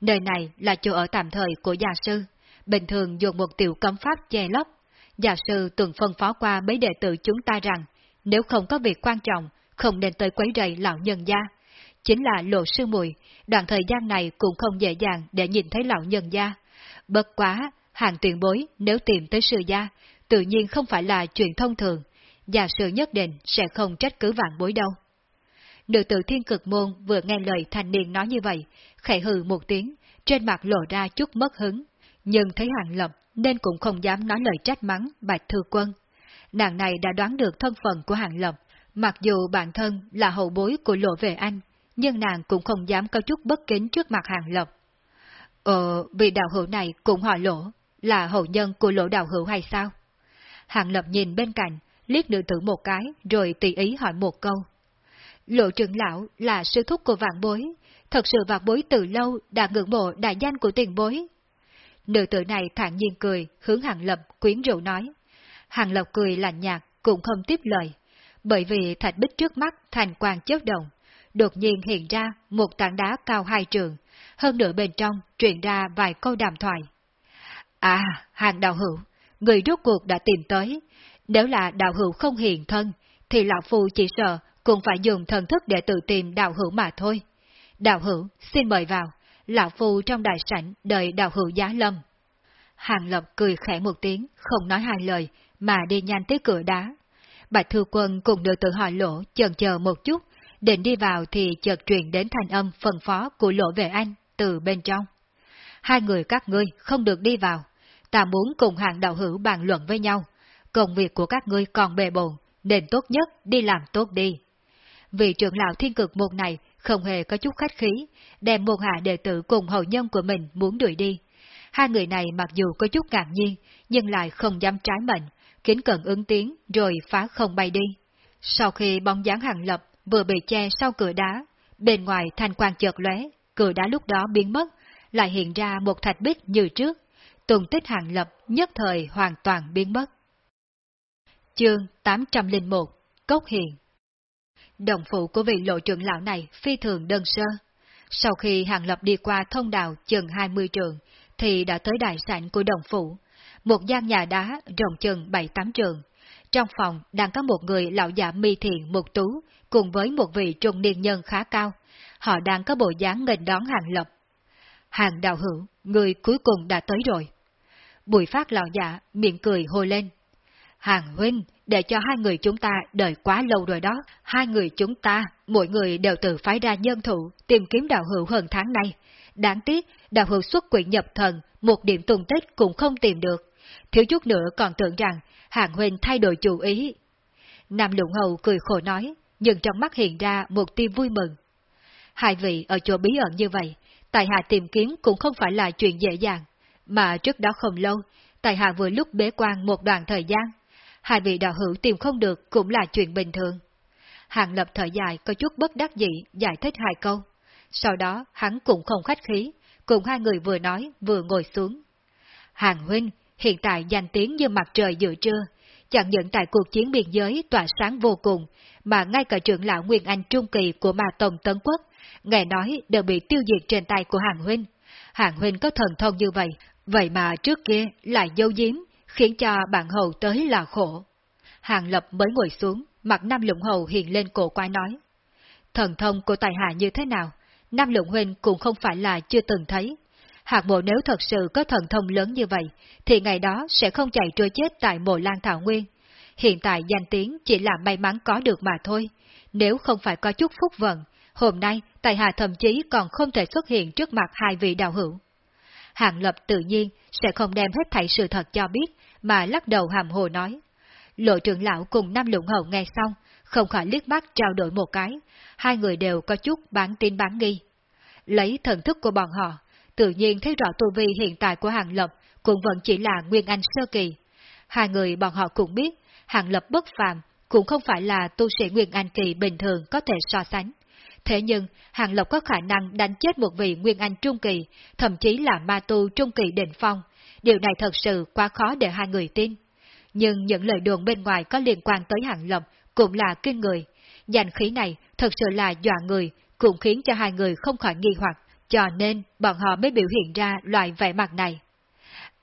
[SPEAKER 1] Nơi này là chỗ ở tạm thời của gia sư, bình thường dùng một tiểu cấm pháp che lấp. Giả sư từng phân phó qua mấy đệ tử chúng ta rằng, nếu không có việc quan trọng, không nên tới quấy rầy lão nhân gia. Chính là lộ sư mùi, đoạn thời gian này cũng không dễ dàng để nhìn thấy lão nhân gia. Bất quá, hàng tuyển bối nếu tìm tới sư gia, tự nhiên không phải là chuyện thông thường, giả sư nhất định sẽ không trách cứ vạn bối đâu. Nữ tử thiên cực môn vừa nghe lời thanh niên nói như vậy, khẽ hừ một tiếng, trên mặt lộ ra chút mất hứng, nhưng thấy hàng lập nên cũng không dám nói lời trách mắng bạch thư quân. Nàng này đã đoán được thân phận của hàng lập, mặc dù bản thân là hậu bối của lộ về anh, nhưng nàng cũng không dám có chút bất kính trước mặt hàng lập. Ờ, vị đạo hữu này cũng họ lỗ, là hậu nhân của lỗ đạo hữu hay sao? Hàng lập nhìn bên cạnh, liếc nữ tử một cái, rồi tùy ý hỏi một câu. Lộ trưởng lão là sư thúc của vạn bối, thật sự vạn bối từ lâu đã ngưỡng mộ đại danh của tiền bối. Nữ tử này thản nhiên cười, hướng Hàng Lập quyến rũ nói. Hàng Lập cười lạnh nhạt, cũng không tiếp lời, bởi vì thạch bích trước mắt thành quang chớp động, đột nhiên hiện ra một tảng đá cao hai trường, hơn nữa bên trong truyền ra vài câu đàm thoại. À, hàng đạo hữu, người rốt cuộc đã tìm tới, nếu là đạo hữu không hiện thân, thì lão phu chỉ sợ cũng phải dùng thần thức để tự tìm đạo hữu mà thôi. Đạo hữu, xin mời vào, lão phu trong đại sảnh đợi đạo hữu giá lâm. Hàng Lập cười khẽ một tiếng, không nói hai lời, mà đi nhanh tới cửa đá. Bạch Thư Quân cùng nữ tử hỏi lỗ chần chờ một chút, định đi vào thì chợt truyền đến thanh âm phần phó của lỗ về anh từ bên trong. Hai người các ngươi không được đi vào, ta muốn cùng hàng đạo hữu bàn luận với nhau, công việc của các ngươi còn bề bộn, nên tốt nhất đi làm tốt đi. Vị trưởng lão thiên cực một này không hề có chút khách khí, đem môn hạ đệ tử cùng hậu nhân của mình muốn đuổi đi. Hai người này mặc dù có chút ngạc nhiên, nhưng lại không dám trái mệnh, kính cận ứng tiếng rồi phá không bay đi. Sau khi bóng dáng hàng lập vừa bị che sau cửa đá, bên ngoài thanh quang chợt lóe, cửa đá lúc đó biến mất, lại hiện ra một thạch bích như trước, tùng tích hàng lập nhất thời hoàn toàn biến mất. Chương 801 Cốc Hiền Đồng phụ của vị lộ trưởng lão này phi thường đơn sơ. Sau khi hàng lập đi qua thông đạo chừng 20 trường, thì đã tới đại sảnh của đồng phụ, một gian nhà đá rộng chừng 7-8 trường. trong phòng đang có một người lão già mi thiện một tú, cùng với một vị trung niên nhân khá cao. Họ đang có bộ dáng nghênh đón hàng lập. Hàng đạo hữu, người cuối cùng đã tới rồi. Bùi phát lão giả miệng cười hôi lên. Hàng huynh, để cho hai người chúng ta đợi quá lâu rồi đó. Hai người chúng ta, mỗi người đều tự phái ra nhân thủ tìm kiếm đạo hữu hơn tháng nay. Đáng tiếc, đạo hữu xuất quỷ nhập thần, một điểm tung tích cũng không tìm được. Thiếu chút nữa còn tưởng rằng hạng huynh thay đổi chủ ý. Nam Lũng Hầu cười khổ nói, nhưng trong mắt hiện ra một tia vui mừng. Hai vị ở chỗ bí ẩn như vậy, Tài Hạ tìm kiếm cũng không phải là chuyện dễ dàng, mà trước đó không lâu, Tài Hạ vừa lúc bế quan một đoạn thời gian, hai vị đạo hữu tìm không được cũng là chuyện bình thường. Hàng lập thở dài có chút bất đắc dĩ giải thích hai câu. Sau đó hắn cũng không khách khí, cùng hai người vừa nói vừa ngồi xuống. Hàng huynh, hiện tại danh tiếng như mặt trời giữa trưa, chẳng những tại cuộc chiến biên giới tỏa sáng vô cùng, mà ngay cả trưởng lão Nguyên Anh Trung Kỳ của Ma Tông Tấn Quốc, nghe nói đều bị tiêu diệt trên tay của Hàng Huynh. Hàng Huynh có thần thông như vậy, vậy mà trước kia lại dâu diếm, khiến cho bạn hầu tới là khổ. Hàng Lập mới ngồi xuống, mặt Nam Lũng Hầu hiện lên cổ quái nói. Thần thông của tài hạ như thế nào? Nam Lũng Huynh cũng không phải là chưa từng thấy. Hạc mộ nếu thật sự có thần thông lớn như vậy, thì ngày đó sẽ không chạy trôi chết tại mộ lan thảo nguyên. Hiện tại danh tiếng chỉ là may mắn có được mà thôi. Nếu không phải có chút phúc vận, hôm nay tài hạ thậm chí còn không thể xuất hiện trước mặt hai vị đạo hữu. Hạng lập tự nhiên sẽ không đem hết thảy sự thật cho biết, mà lắc đầu hàm hồ nói. Lộ trưởng lão cùng Nam lũng hậu nghe xong, không khỏi liếc mắt trao đổi một cái, hai người đều có chút bán tin bán nghi. Lấy thần thức của bọn họ, tự nhiên thấy rõ tu vi hiện tại của Hàng Lập cũng vẫn chỉ là Nguyên Anh Sơ Kỳ. Hai người bọn họ cũng biết, Hàng Lập bất phàm cũng không phải là tu sĩ Nguyên Anh Kỳ bình thường có thể so sánh. Thế nhưng, Hàng lộc có khả năng đánh chết một vị Nguyên Anh Trung Kỳ, thậm chí là ma tu Trung Kỳ đỉnh phong. Điều này thật sự quá khó để hai người tin. Nhưng những lời đồn bên ngoài có liên quan tới Hàng lộc cũng là kinh người. Danh khí này thật sự là dọa người, cũng khiến cho hai người không khỏi nghi hoặc, cho nên bọn họ mới biểu hiện ra loại vẻ mặt này.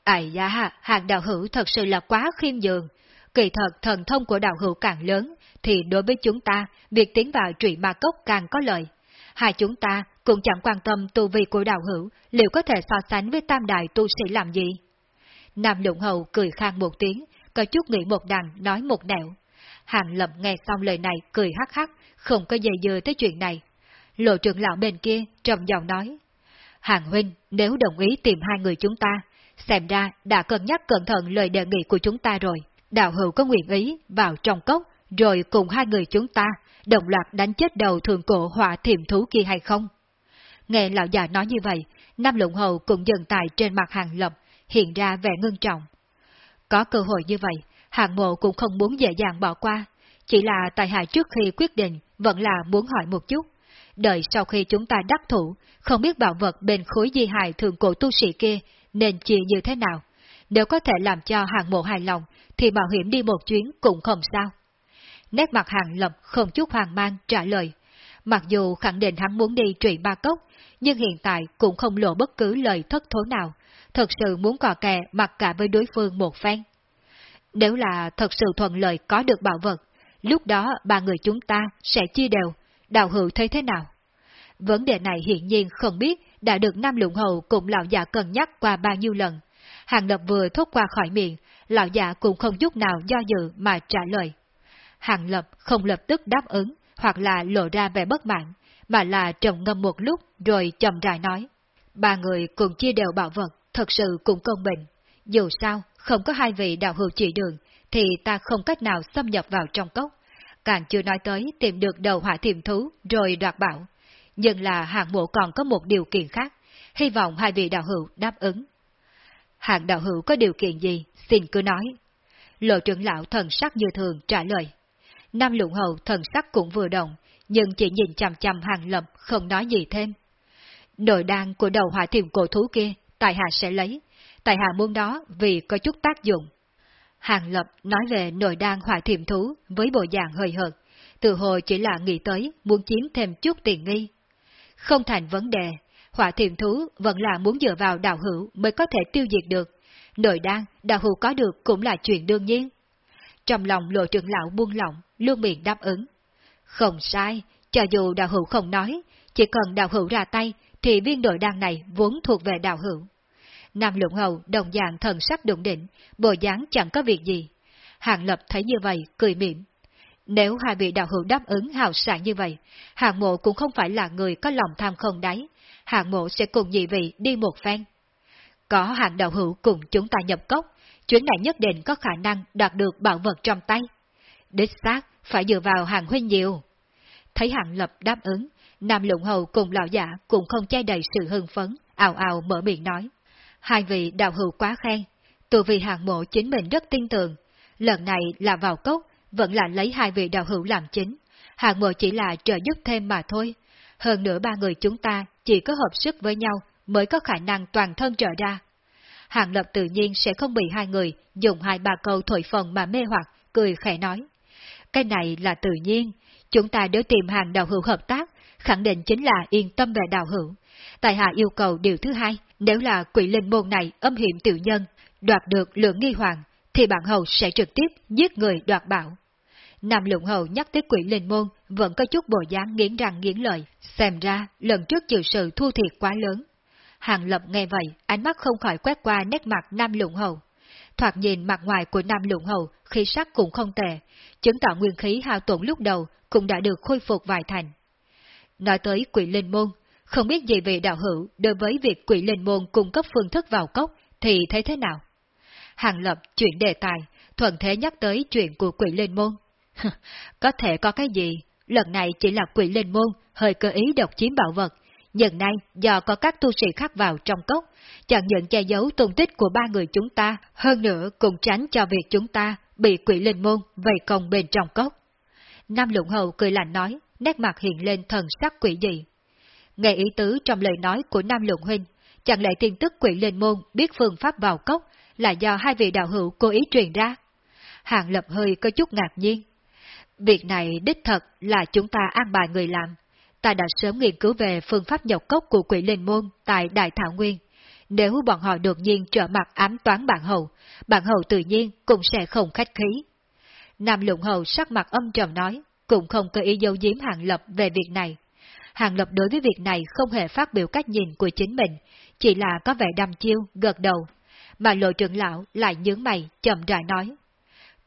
[SPEAKER 1] Ây da, hàng đạo hữu thật sự là quá khiêm nhường. Kỳ thật thần thông của đạo hữu càng lớn, thì đối với chúng ta, việc tiến vào trụy ma cốc càng có lợi. Hai chúng ta cũng chẳng quan tâm tu vi của đạo hữu, liệu có thể so sánh với tam đại tu sĩ làm gì? Nam Lũng Hầu cười khang một tiếng, có chút nghĩ một đằng, nói một nẻo. Hàng Lập nghe xong lời này cười hắc hắc, không có dây dưa tới chuyện này. Lộ trưởng lão bên kia trầm giọng nói. Hàng huynh, nếu đồng ý tìm hai người chúng ta, xem ra đã cân nhắc cẩn thận lời đề nghị của chúng ta rồi. Đạo hữu có nguyện ý vào trong cốc, rồi cùng hai người chúng ta đồng loạt đánh chết đầu thường cổ hỏa thiểm thú kia hay không? Nghe lão già nói như vậy, Nam Lũng Hầu cũng dần tài trên mặt hàng lập, hiện ra vẻ ngưng trọng. Có cơ hội như vậy, hạng mộ cũng không muốn dễ dàng bỏ qua, chỉ là tài hại trước khi quyết định vẫn là muốn hỏi một chút. Đợi sau khi chúng ta đắc thủ, không biết bảo vật bên khối di hài thường cổ tu sĩ kia nên chia như thế nào. Nếu có thể làm cho hạng mộ hài lòng, thì bảo hiểm đi một chuyến cũng không sao. Nét mặt hàng lập không chút hoang mang trả lời. Mặc dù khẳng định hắn muốn đi trụy ba cốc, nhưng hiện tại cũng không lộ bất cứ lời thất thố nào, thật sự muốn cò kè mặc cả với đối phương một phen. Nếu là thật sự thuận lợi có được bảo vật, lúc đó ba người chúng ta sẽ chia đều, đạo hữu thấy thế nào? Vấn đề này hiện nhiên không biết đã được Nam Lũng Hầu cùng lão già cân nhắc qua bao nhiêu lần. Hàng lập vừa thốt qua khỏi miệng, lão già cũng không chút nào do dự mà trả lời. Hàng lập không lập tức đáp ứng, hoặc là lộ ra vẻ bất mãn, mà là trầm ngâm một lúc rồi chậm rãi nói. Ba người cùng chia đều bảo vật, thật sự cũng công bình. Dù sao, không có hai vị đạo hữu chỉ đường, thì ta không cách nào xâm nhập vào trong cốc. Càng chưa nói tới tìm được đầu hỏa thiềm thú rồi đoạt bảo. Nhưng là hạng mộ còn có một điều kiện khác, hy vọng hai vị đạo hữu đáp ứng. Hạng đạo hữu có điều kiện gì, xin cứ nói. Lộ trưởng lão thần sắc như thường trả lời. Nam lũng hầu thần sắc cũng vừa động, nhưng chỉ nhìn chằm chằm hàng lập không nói gì thêm. Nội đan của đầu hỏa thiềm cổ thú kia, tại hạ sẽ lấy, tại hạ muốn đó vì có chút tác dụng. Hàng Lập nói về nội đan hỏa thiềm thú với bộ dạng hơi hợt, từ hồi chỉ là nghĩ tới muốn chiếm thêm chút tiền nghi. Không thành vấn đề, hỏa thiềm thú vẫn là muốn dựa vào đạo hữu mới có thể tiêu diệt được. Nội đan, đạo hữu có được cũng là chuyện đương nhiên trong lòng lộ trưởng lão buông lỏng, luôn miệng đáp ứng. Không sai, cho dù đạo hữu không nói, chỉ cần đạo hữu ra tay, thì viên đội đan này vốn thuộc về đạo hữu. Nam lũng hầu đồng dạng thần sắc đụng định, bộ dáng chẳng có việc gì. Hàng lập thấy như vậy, cười mỉm. Nếu hai vị đạo hữu đáp ứng hào sản như vậy, hàng mộ cũng không phải là người có lòng tham không đáy, hàng mộ sẽ cùng nhị vị đi một phen. Có hàng đạo hữu cùng chúng ta nhập cốc, chuyến này nhất định có khả năng đạt được bảo vật trong tay. Đích xác, phải dựa vào hàng huynh nhiều. Thấy hàng lập đáp ứng, Nam Lũng Hầu cùng lão giả cũng không che đầy sự hưng phấn, ào ào mở miệng nói. Hai vị đạo hữu quá khen, tôi vì hàng mộ chính mình rất tin tưởng. Lần này là vào cốc, vẫn là lấy hai vị đạo hữu làm chính. Hàng mộ chỉ là trợ giúp thêm mà thôi. Hơn nữa ba người chúng ta chỉ có hợp sức với nhau mới có khả năng toàn thân trở ra. Hàng lập tự nhiên sẽ không bị hai người dùng hai ba câu thổi phần mà mê hoặc, cười khẽ nói. Cái này là tự nhiên, chúng ta đều tìm hàng đạo hữu hợp tác, khẳng định chính là yên tâm về đạo hữu. Tài hạ yêu cầu điều thứ hai, nếu là quỷ linh môn này âm hiểm tiểu nhân, đoạt được lượng nghi hoàng, thì bạn hầu sẽ trực tiếp giết người đoạt bảo. Nam lụng hầu nhắc tới quỷ linh môn vẫn có chút bộ dáng nghiến răng nghiến lợi, xem ra lần trước chịu sự thua thiệt quá lớn. Hàng lập nghe vậy, ánh mắt không khỏi quét qua nét mặt Nam Lũng hầu. Thoạt nhìn mặt ngoài của Nam Lũng hầu, khí sắc cũng không tệ, chứng tỏ nguyên khí hao tổn lúc đầu cũng đã được khôi phục vài thành. Nói tới quỷ linh môn, không biết gì về đạo hữu đối với việc quỷ linh môn cung cấp phương thức vào cốc thì thấy thế nào? Hàng lập chuyển đề tài, thuận thế nhắc tới chuyện của quỷ linh môn. có thể có cái gì, lần này chỉ là quỷ linh môn hơi cơ ý độc chiếm bảo vật, dần nay do có các tu sĩ khác vào trong cốc, chẳng những che giấu tung tích của ba người chúng ta, hơn nữa cũng tránh cho việc chúng ta bị quỷ linh môn vây công bên trong cốc. Nam Lũng Hầu cười lạnh nói, nét mặt hiện lên thần sắc quỷ dị. Nghe ý tứ trong lời nói của Nam Lũng Huynh, chẳng lẽ tin tức quỷ linh môn biết phương pháp vào cốc là do hai vị đạo hữu cố ý truyền ra? Hàng Lập hơi có chút ngạc nhiên. Việc này đích thật là chúng ta an bài người làm. Ta đã sớm nghiên cứu về phương pháp nhập cốc của quỷ linh môn tại Đại Thảo Nguyên. Nếu bọn họ đột nhiên trở mặt ám toán bạn hầu, bạn hầu tự nhiên cũng sẽ không khách khí. Nam Lũng Hầu sắc mặt âm trầm nói, cũng không có ý dấu giếm Hàng Lập về việc này. Hàng Lập đối với việc này không hề phát biểu cách nhìn của chính mình, chỉ là có vẻ đăm chiêu, gật đầu. Mà lộ trưởng lão lại nhướng mày, chậm rãi nói.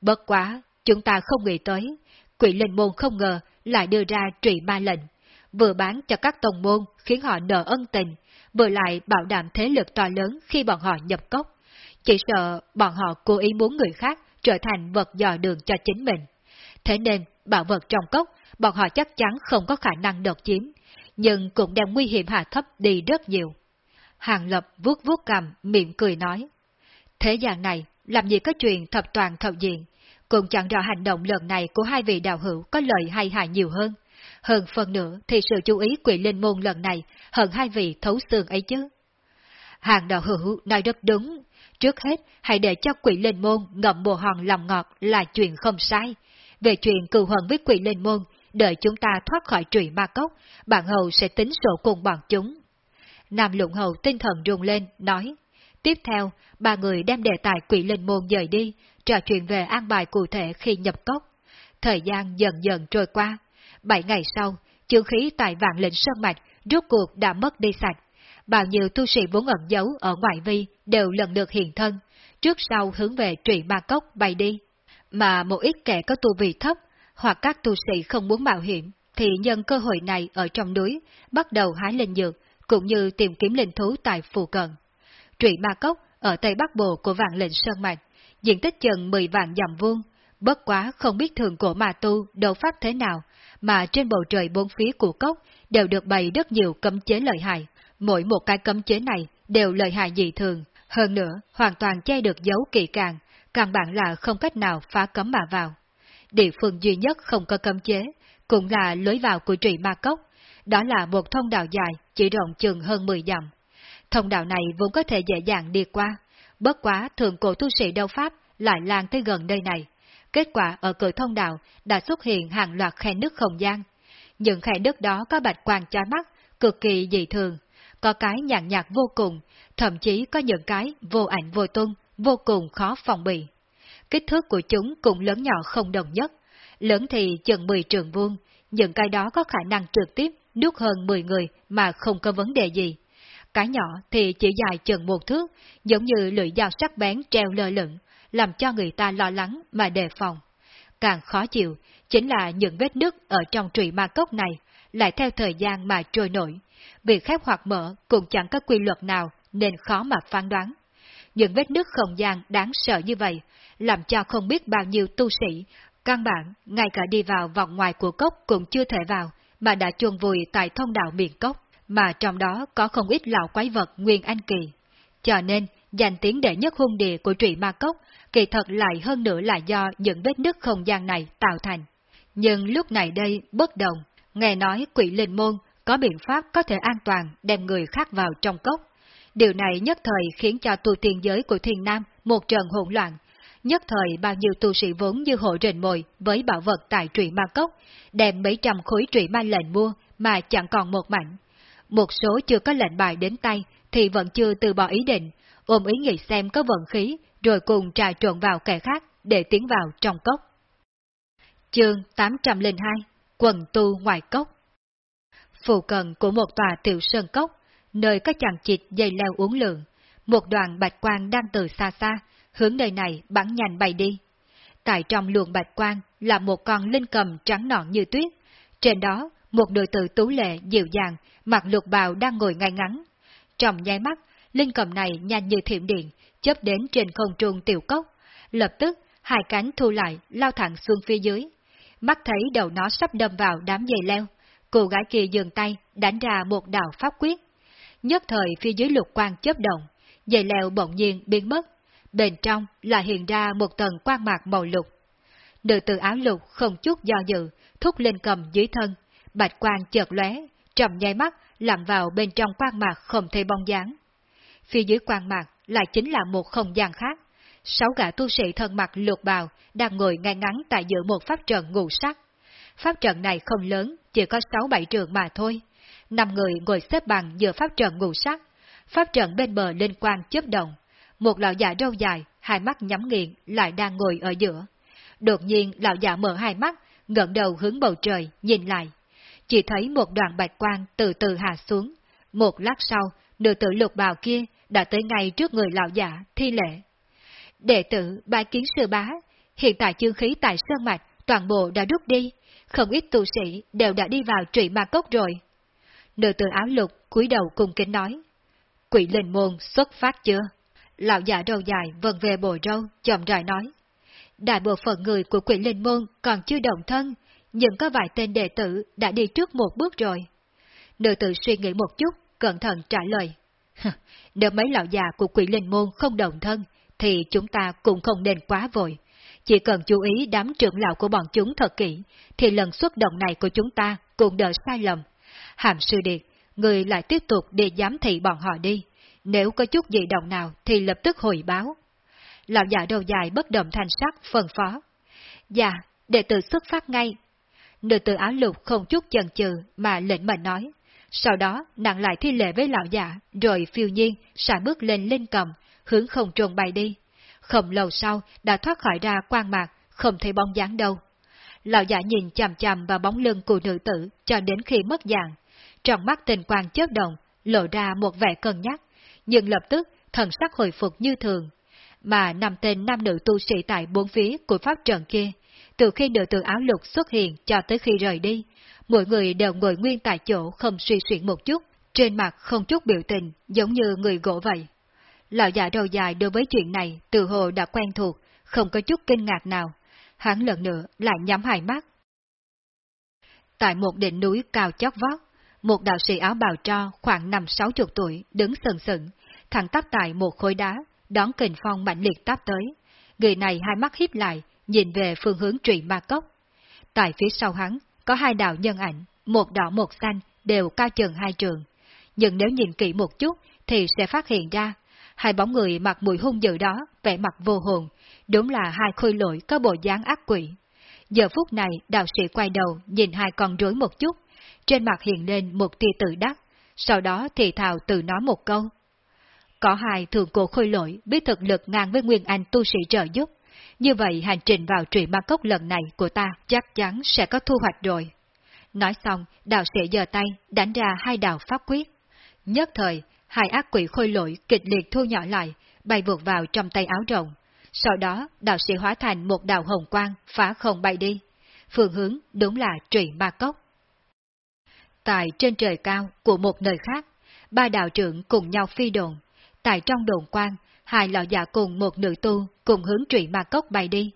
[SPEAKER 1] Bất quá, chúng ta không nghĩ tới, quỷ linh môn không ngờ lại đưa ra trụy ma lệnh, vừa bán cho các tông môn khiến họ nợ ân tình, vừa lại bảo đảm thế lực to lớn khi bọn họ nhập cốc. Chỉ sợ bọn họ cố ý muốn người khác trở thành vật dò đường cho chính mình. Thế nên, bảo vật trong cốc, bọn họ chắc chắn không có khả năng đột chiếm, nhưng cũng đem nguy hiểm hạ thấp đi rất nhiều. Hàng Lập vuốt vuốt cầm, miệng cười nói. Thế gian này, làm gì có chuyện thập toàn thập diện, cũng chẳng rõ hành động lần này của hai vị đạo hữu có lợi hay hại nhiều hơn. Hơn phần nữa thì sự chú ý quỷ linh môn lần này hơn hai vị thấu xương ấy chứ. Hàng đạo hữu nói rất đúng, trước hết hãy để cho quỷ linh môn ngậm bồ hòn lòng ngọt là chuyện không sai. Về chuyện cừu hận với quỷ linh môn, đợi chúng ta thoát khỏi trụy ma cốc, bạn hầu sẽ tính sổ cùng bọn chúng. Nam lụng hầu tinh thần rung lên, nói. Tiếp theo, ba người đem đề tài quỷ linh môn dời đi, trò chuyện về an bài cụ thể khi nhập cốc. Thời gian dần dần trôi qua. Bảy ngày sau, chương khí tại vạn lệnh sơn mạch rốt cuộc đã mất đi sạch. Bao nhiêu tu sĩ vốn ẩn giấu ở ngoại vi đều lần được hiện thân, trước sau hướng về trụy ma cốc bay đi. Mà một ít kẻ có tu vị thấp, hoặc các tu sĩ không muốn mạo hiểm, thì nhân cơ hội này ở trong núi, bắt đầu hái linh dược, cũng như tìm kiếm linh thú tại phù cận. Trụy ma cốc ở tây bắc bộ của vạn lệnh sơn mạch, diện tích chừng 10 vạn dặm vuông, bất quá không biết thường cổ ma tu đấu pháp thế nào, mà trên bầu trời bốn phía của cốc đều được bày rất nhiều cấm chế lợi hại, mỗi một cái cấm chế này đều lợi hại dị thường, hơn nữa hoàn toàn che được dấu kỳ càng, càng bạn là không cách nào phá cấm mà vào. Địa phương duy nhất không có cấm chế, cũng là lối vào của trụy ma cốc, đó là một thông đạo dài chỉ rộng chừng hơn 10 dặm. Thông đạo này vốn có thể dễ dàng đi qua, bất quá thường cổ tu sĩ đâu Pháp lại lan tới gần nơi này. Kết quả ở cửa thông đạo đã xuất hiện hàng loạt khe nước không gian. Những khe nước đó có bạch quang chói mắt, cực kỳ dị thường, có cái nhàn nhạt vô cùng, thậm chí có những cái vô ảnh vô tung, vô cùng khó phòng bị. kích thước của chúng cũng lớn nhỏ không đồng nhất. Lớn thì chừng 10 trường vuông, những cái đó có khả năng trực tiếp nuốt hơn 10 người mà không có vấn đề gì. Cái nhỏ thì chỉ dài chừng một thước, giống như lưỡi dao sắc bén treo lơ lửng, làm cho người ta lo lắng mà đề phòng. Càng khó chịu, chính là những vết nứt ở trong trụy ma cốc này, lại theo thời gian mà trôi nổi. Việc khép hoặc mở cũng chẳng có quy luật nào nên khó mà phán đoán. Những vết nứt không gian đáng sợ như vậy, làm cho không biết bao nhiêu tu sĩ, căn bản, ngay cả đi vào vòng ngoài của cốc cũng chưa thể vào, mà đã chuồn vùi tại thông đạo miền cốc, mà trong đó có không ít lão quái vật nguyên anh kỳ. Cho nên, danh tiếng đệ nhất hung địa của trụy ma cốc, kỳ thật lại hơn nữa là do những vết nứt không gian này tạo thành. Nhưng lúc này đây, bất đồng, nghe nói quỷ linh môn có biện pháp có thể an toàn đem người khác vào trong cốc. Điều này nhất thời khiến cho tu tiên giới của thiên nam một trận hỗn loạn. Nhất thời bao nhiêu tu sĩ vốn như hộ rình mồi với bảo vật tại trụy ma cốc, đem mấy trăm khối trụy ma lệnh mua mà chẳng còn một mảnh. Một số chưa có lệnh bài đến tay thì vẫn chưa từ bỏ ý định, ôm ý nghĩ xem có vận khí, rồi cùng trà trộn vào kẻ khác để tiến vào trong cốc. Chương 802 Quần tu ngoài cốc Phụ cận của một tòa tiểu sơn cốc, nơi có chàng chịt dây leo uống lượng, một đoàn bạch quang đang từ xa xa, hướng nơi này bắn nhanh bay đi. Tại trong luồng bạch quang là một con linh cầm trắng nõn như tuyết, trên đó một đội tử tú lệ dịu dàng, mặc lục bào đang ngồi ngay ngắn. Trong nháy mắt, linh cầm này nhanh như thiểm điện, chớp đến trên không trung tiểu cốc, lập tức hai cánh thu lại lao thẳng xuống phía dưới. Mắt thấy đầu nó sắp đâm vào đám dây leo, cô gái kia dừng tay đánh ra một đạo pháp quyết. Nhất thời phía dưới lục quang chớp động, dây leo bỗng nhiên biến mất, bên trong là hiện ra một tầng quang mạc màu lục. Nữ tử áo lục không chút do dự, thúc lên cầm dưới thân, bạch quang chợt lóe, trầm nháy mắt lặn vào bên trong quang mạc không thấy bóng dáng. Phía dưới quang mạc lại chính là một không gian khác. Sáu gã tu sĩ thân mặt lục bào đang ngồi ngay ngắn tại giữa một pháp trận ngũ sắc. Pháp trận này không lớn, chỉ có sáu bảy trường mà thôi. Năm người ngồi xếp bằng giữa pháp trận ngũ sắc. Pháp trận bên bờ lên quang chớp động. Một lão già râu dài, hai mắt nhắm nghiền, lại đang ngồi ở giữa. Đột nhiên lão già mở hai mắt, ngẩng đầu hướng bầu trời, nhìn lại. Chỉ thấy một đoạn bạch quang từ từ hạ xuống. Một lát sau, nữ tử lục bào kia đã tới ngay trước người lão giả, thi lễ. Đệ tử bài kiến sư bá, hiện tại chương khí tại sơn mạch toàn bộ đã rút đi, không ít tu sĩ đều đã đi vào trụy ma cốc rồi. Nữ tử áo lục cúi đầu cung kính nói. Quỷ linh môn xuất phát chưa? Lão giả đầu dài vần về bồi râu, chậm rãi nói. Đại bộ phận người của quỷ linh môn còn chưa động thân, nhưng có vài tên đệ tử đã đi trước một bước rồi. Nữ tử suy nghĩ một chút, cẩn thận trả lời. Nếu mấy lão già của quỷ linh môn không đồng thân, thì chúng ta cũng không nên quá vội. Chỉ cần chú ý đám trưởng lão của bọn chúng thật kỹ, thì lần xuất động này của chúng ta cũng đỡ sai lầm. Hàm sư điệt, người lại tiếp tục để giám thị bọn họ đi. Nếu có chút gì động nào thì lập tức hồi báo. Lão già đầu dài bất động thanh sắc phân phó. Dạ, đệ tử xuất phát ngay. Nữ tử áo lục không chút chần chừ mà lệnh mệnh nói. Sau đó nặng lại thi lệ với lão giả, rồi phiêu nhiên, xả bước lên lên cầm, hướng không trồn bay đi. Không lâu sau đã thoát khỏi ra quan mạc, không thấy bóng dáng đâu. Lão giả nhìn chằm chằm vào bóng lưng của nữ tử cho đến khi mất dạng. Trong mắt tình quang chớp động, lộ ra một vẻ cân nhắc, nhưng lập tức thần sắc hồi phục như thường. Mà nằm tên nam nữ tu sĩ tại bốn phía của pháp trận kia, từ khi nữ tử áo lục xuất hiện cho tới khi rời đi, mỗi người đều ngồi nguyên tại chỗ không suy xuyển một chút, trên mặt không chút biểu tình, giống như người gỗ vậy. Lão già đầu dài đối với chuyện này từ hồ đã quen thuộc, không có chút kinh ngạc nào. Hắn lần nữa lại nhắm hai mắt. Tại một đỉnh núi cao chót vót, một đạo sĩ áo bào cho khoảng năm sáu chục tuổi đứng sừng sững, thẳng tắp tại một khối đá, đón kình phong mạnh liệt táp tới. Người này hai mắt híp lại, nhìn về phương hướng trụy ma cốc. Tại phía sau hắn, có hai đạo nhân ảnh, một đỏ một xanh, đều cao chừng hai trường. Nhưng nếu nhìn kỹ một chút, thì sẽ phát hiện ra, hai bóng người mặc mùi hung dữ đó, vẻ mặt vô hồn, đúng là hai khôi lỗi có bộ dáng ác quỷ. Giờ phút này, đạo sĩ quay đầu nhìn hai con rối một chút, trên mặt hiện lên một tia tự đắc, sau đó thì thào tự nói một câu. Có hai thường cổ khôi lỗi biết thực lực ngang với Nguyên Anh tu sĩ trợ giúp, như vậy hành trình vào trụy ma cốc lần này của ta chắc chắn sẽ có thu hoạch rồi. Nói xong, đạo sĩ giơ tay, đánh ra hai đạo pháp quyết. Nhất thời, hai ác quỷ khôi lỗi kịch liệt thu nhỏ lại, bay vượt vào trong tay áo rộng. Sau đó, đạo sĩ hóa thành một đạo hồng quang, phá không bay đi. Phương hướng đúng là trụy ma cốc. Tại trên trời cao của một nơi khác, ba đạo trưởng cùng nhau phi đồn. Tại trong đồn quang, hai lão già dạ cùng một nữ tu cùng hướng trụy ma cốc bay đi.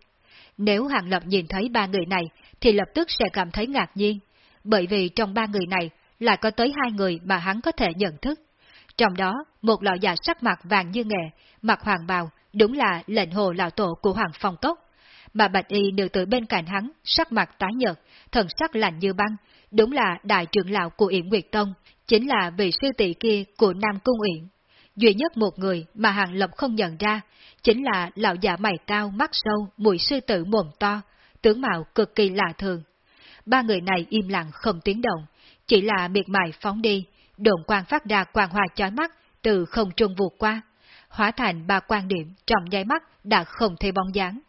[SPEAKER 1] Nếu Hàng Lập nhìn thấy ba người này, thì lập tức sẽ cảm thấy ngạc nhiên, bởi vì trong ba người này lại có tới hai người mà hắn có thể nhận thức. Trong đó, một lão già dạ sắc mặt vàng như nghệ, mặt hoàng bào, đúng là lệnh hồ lão tổ của Hoàng Phong Cốc. Mà bạch y nữ tử bên cạnh hắn, sắc mặt tái nhợt, thần sắc lạnh như băng, đúng là đại trưởng lão của Yển Nguyệt Tông, chính là vị sư tỷ kia của Nam Cung yển. Duy nhất một người mà Hàng Lập không nhận ra, chính là lão già mày cao mắt sâu, mũi sư tử mồm to, tướng mạo cực kỳ lạ thường. Ba người này im lặng không tiếng động, chỉ là miệt mài phóng đi, đồn quang phát ra quang hoa chói mắt từ không trung vụt qua, hóa thành ba quan điểm trong nháy mắt đã không thấy bóng dáng.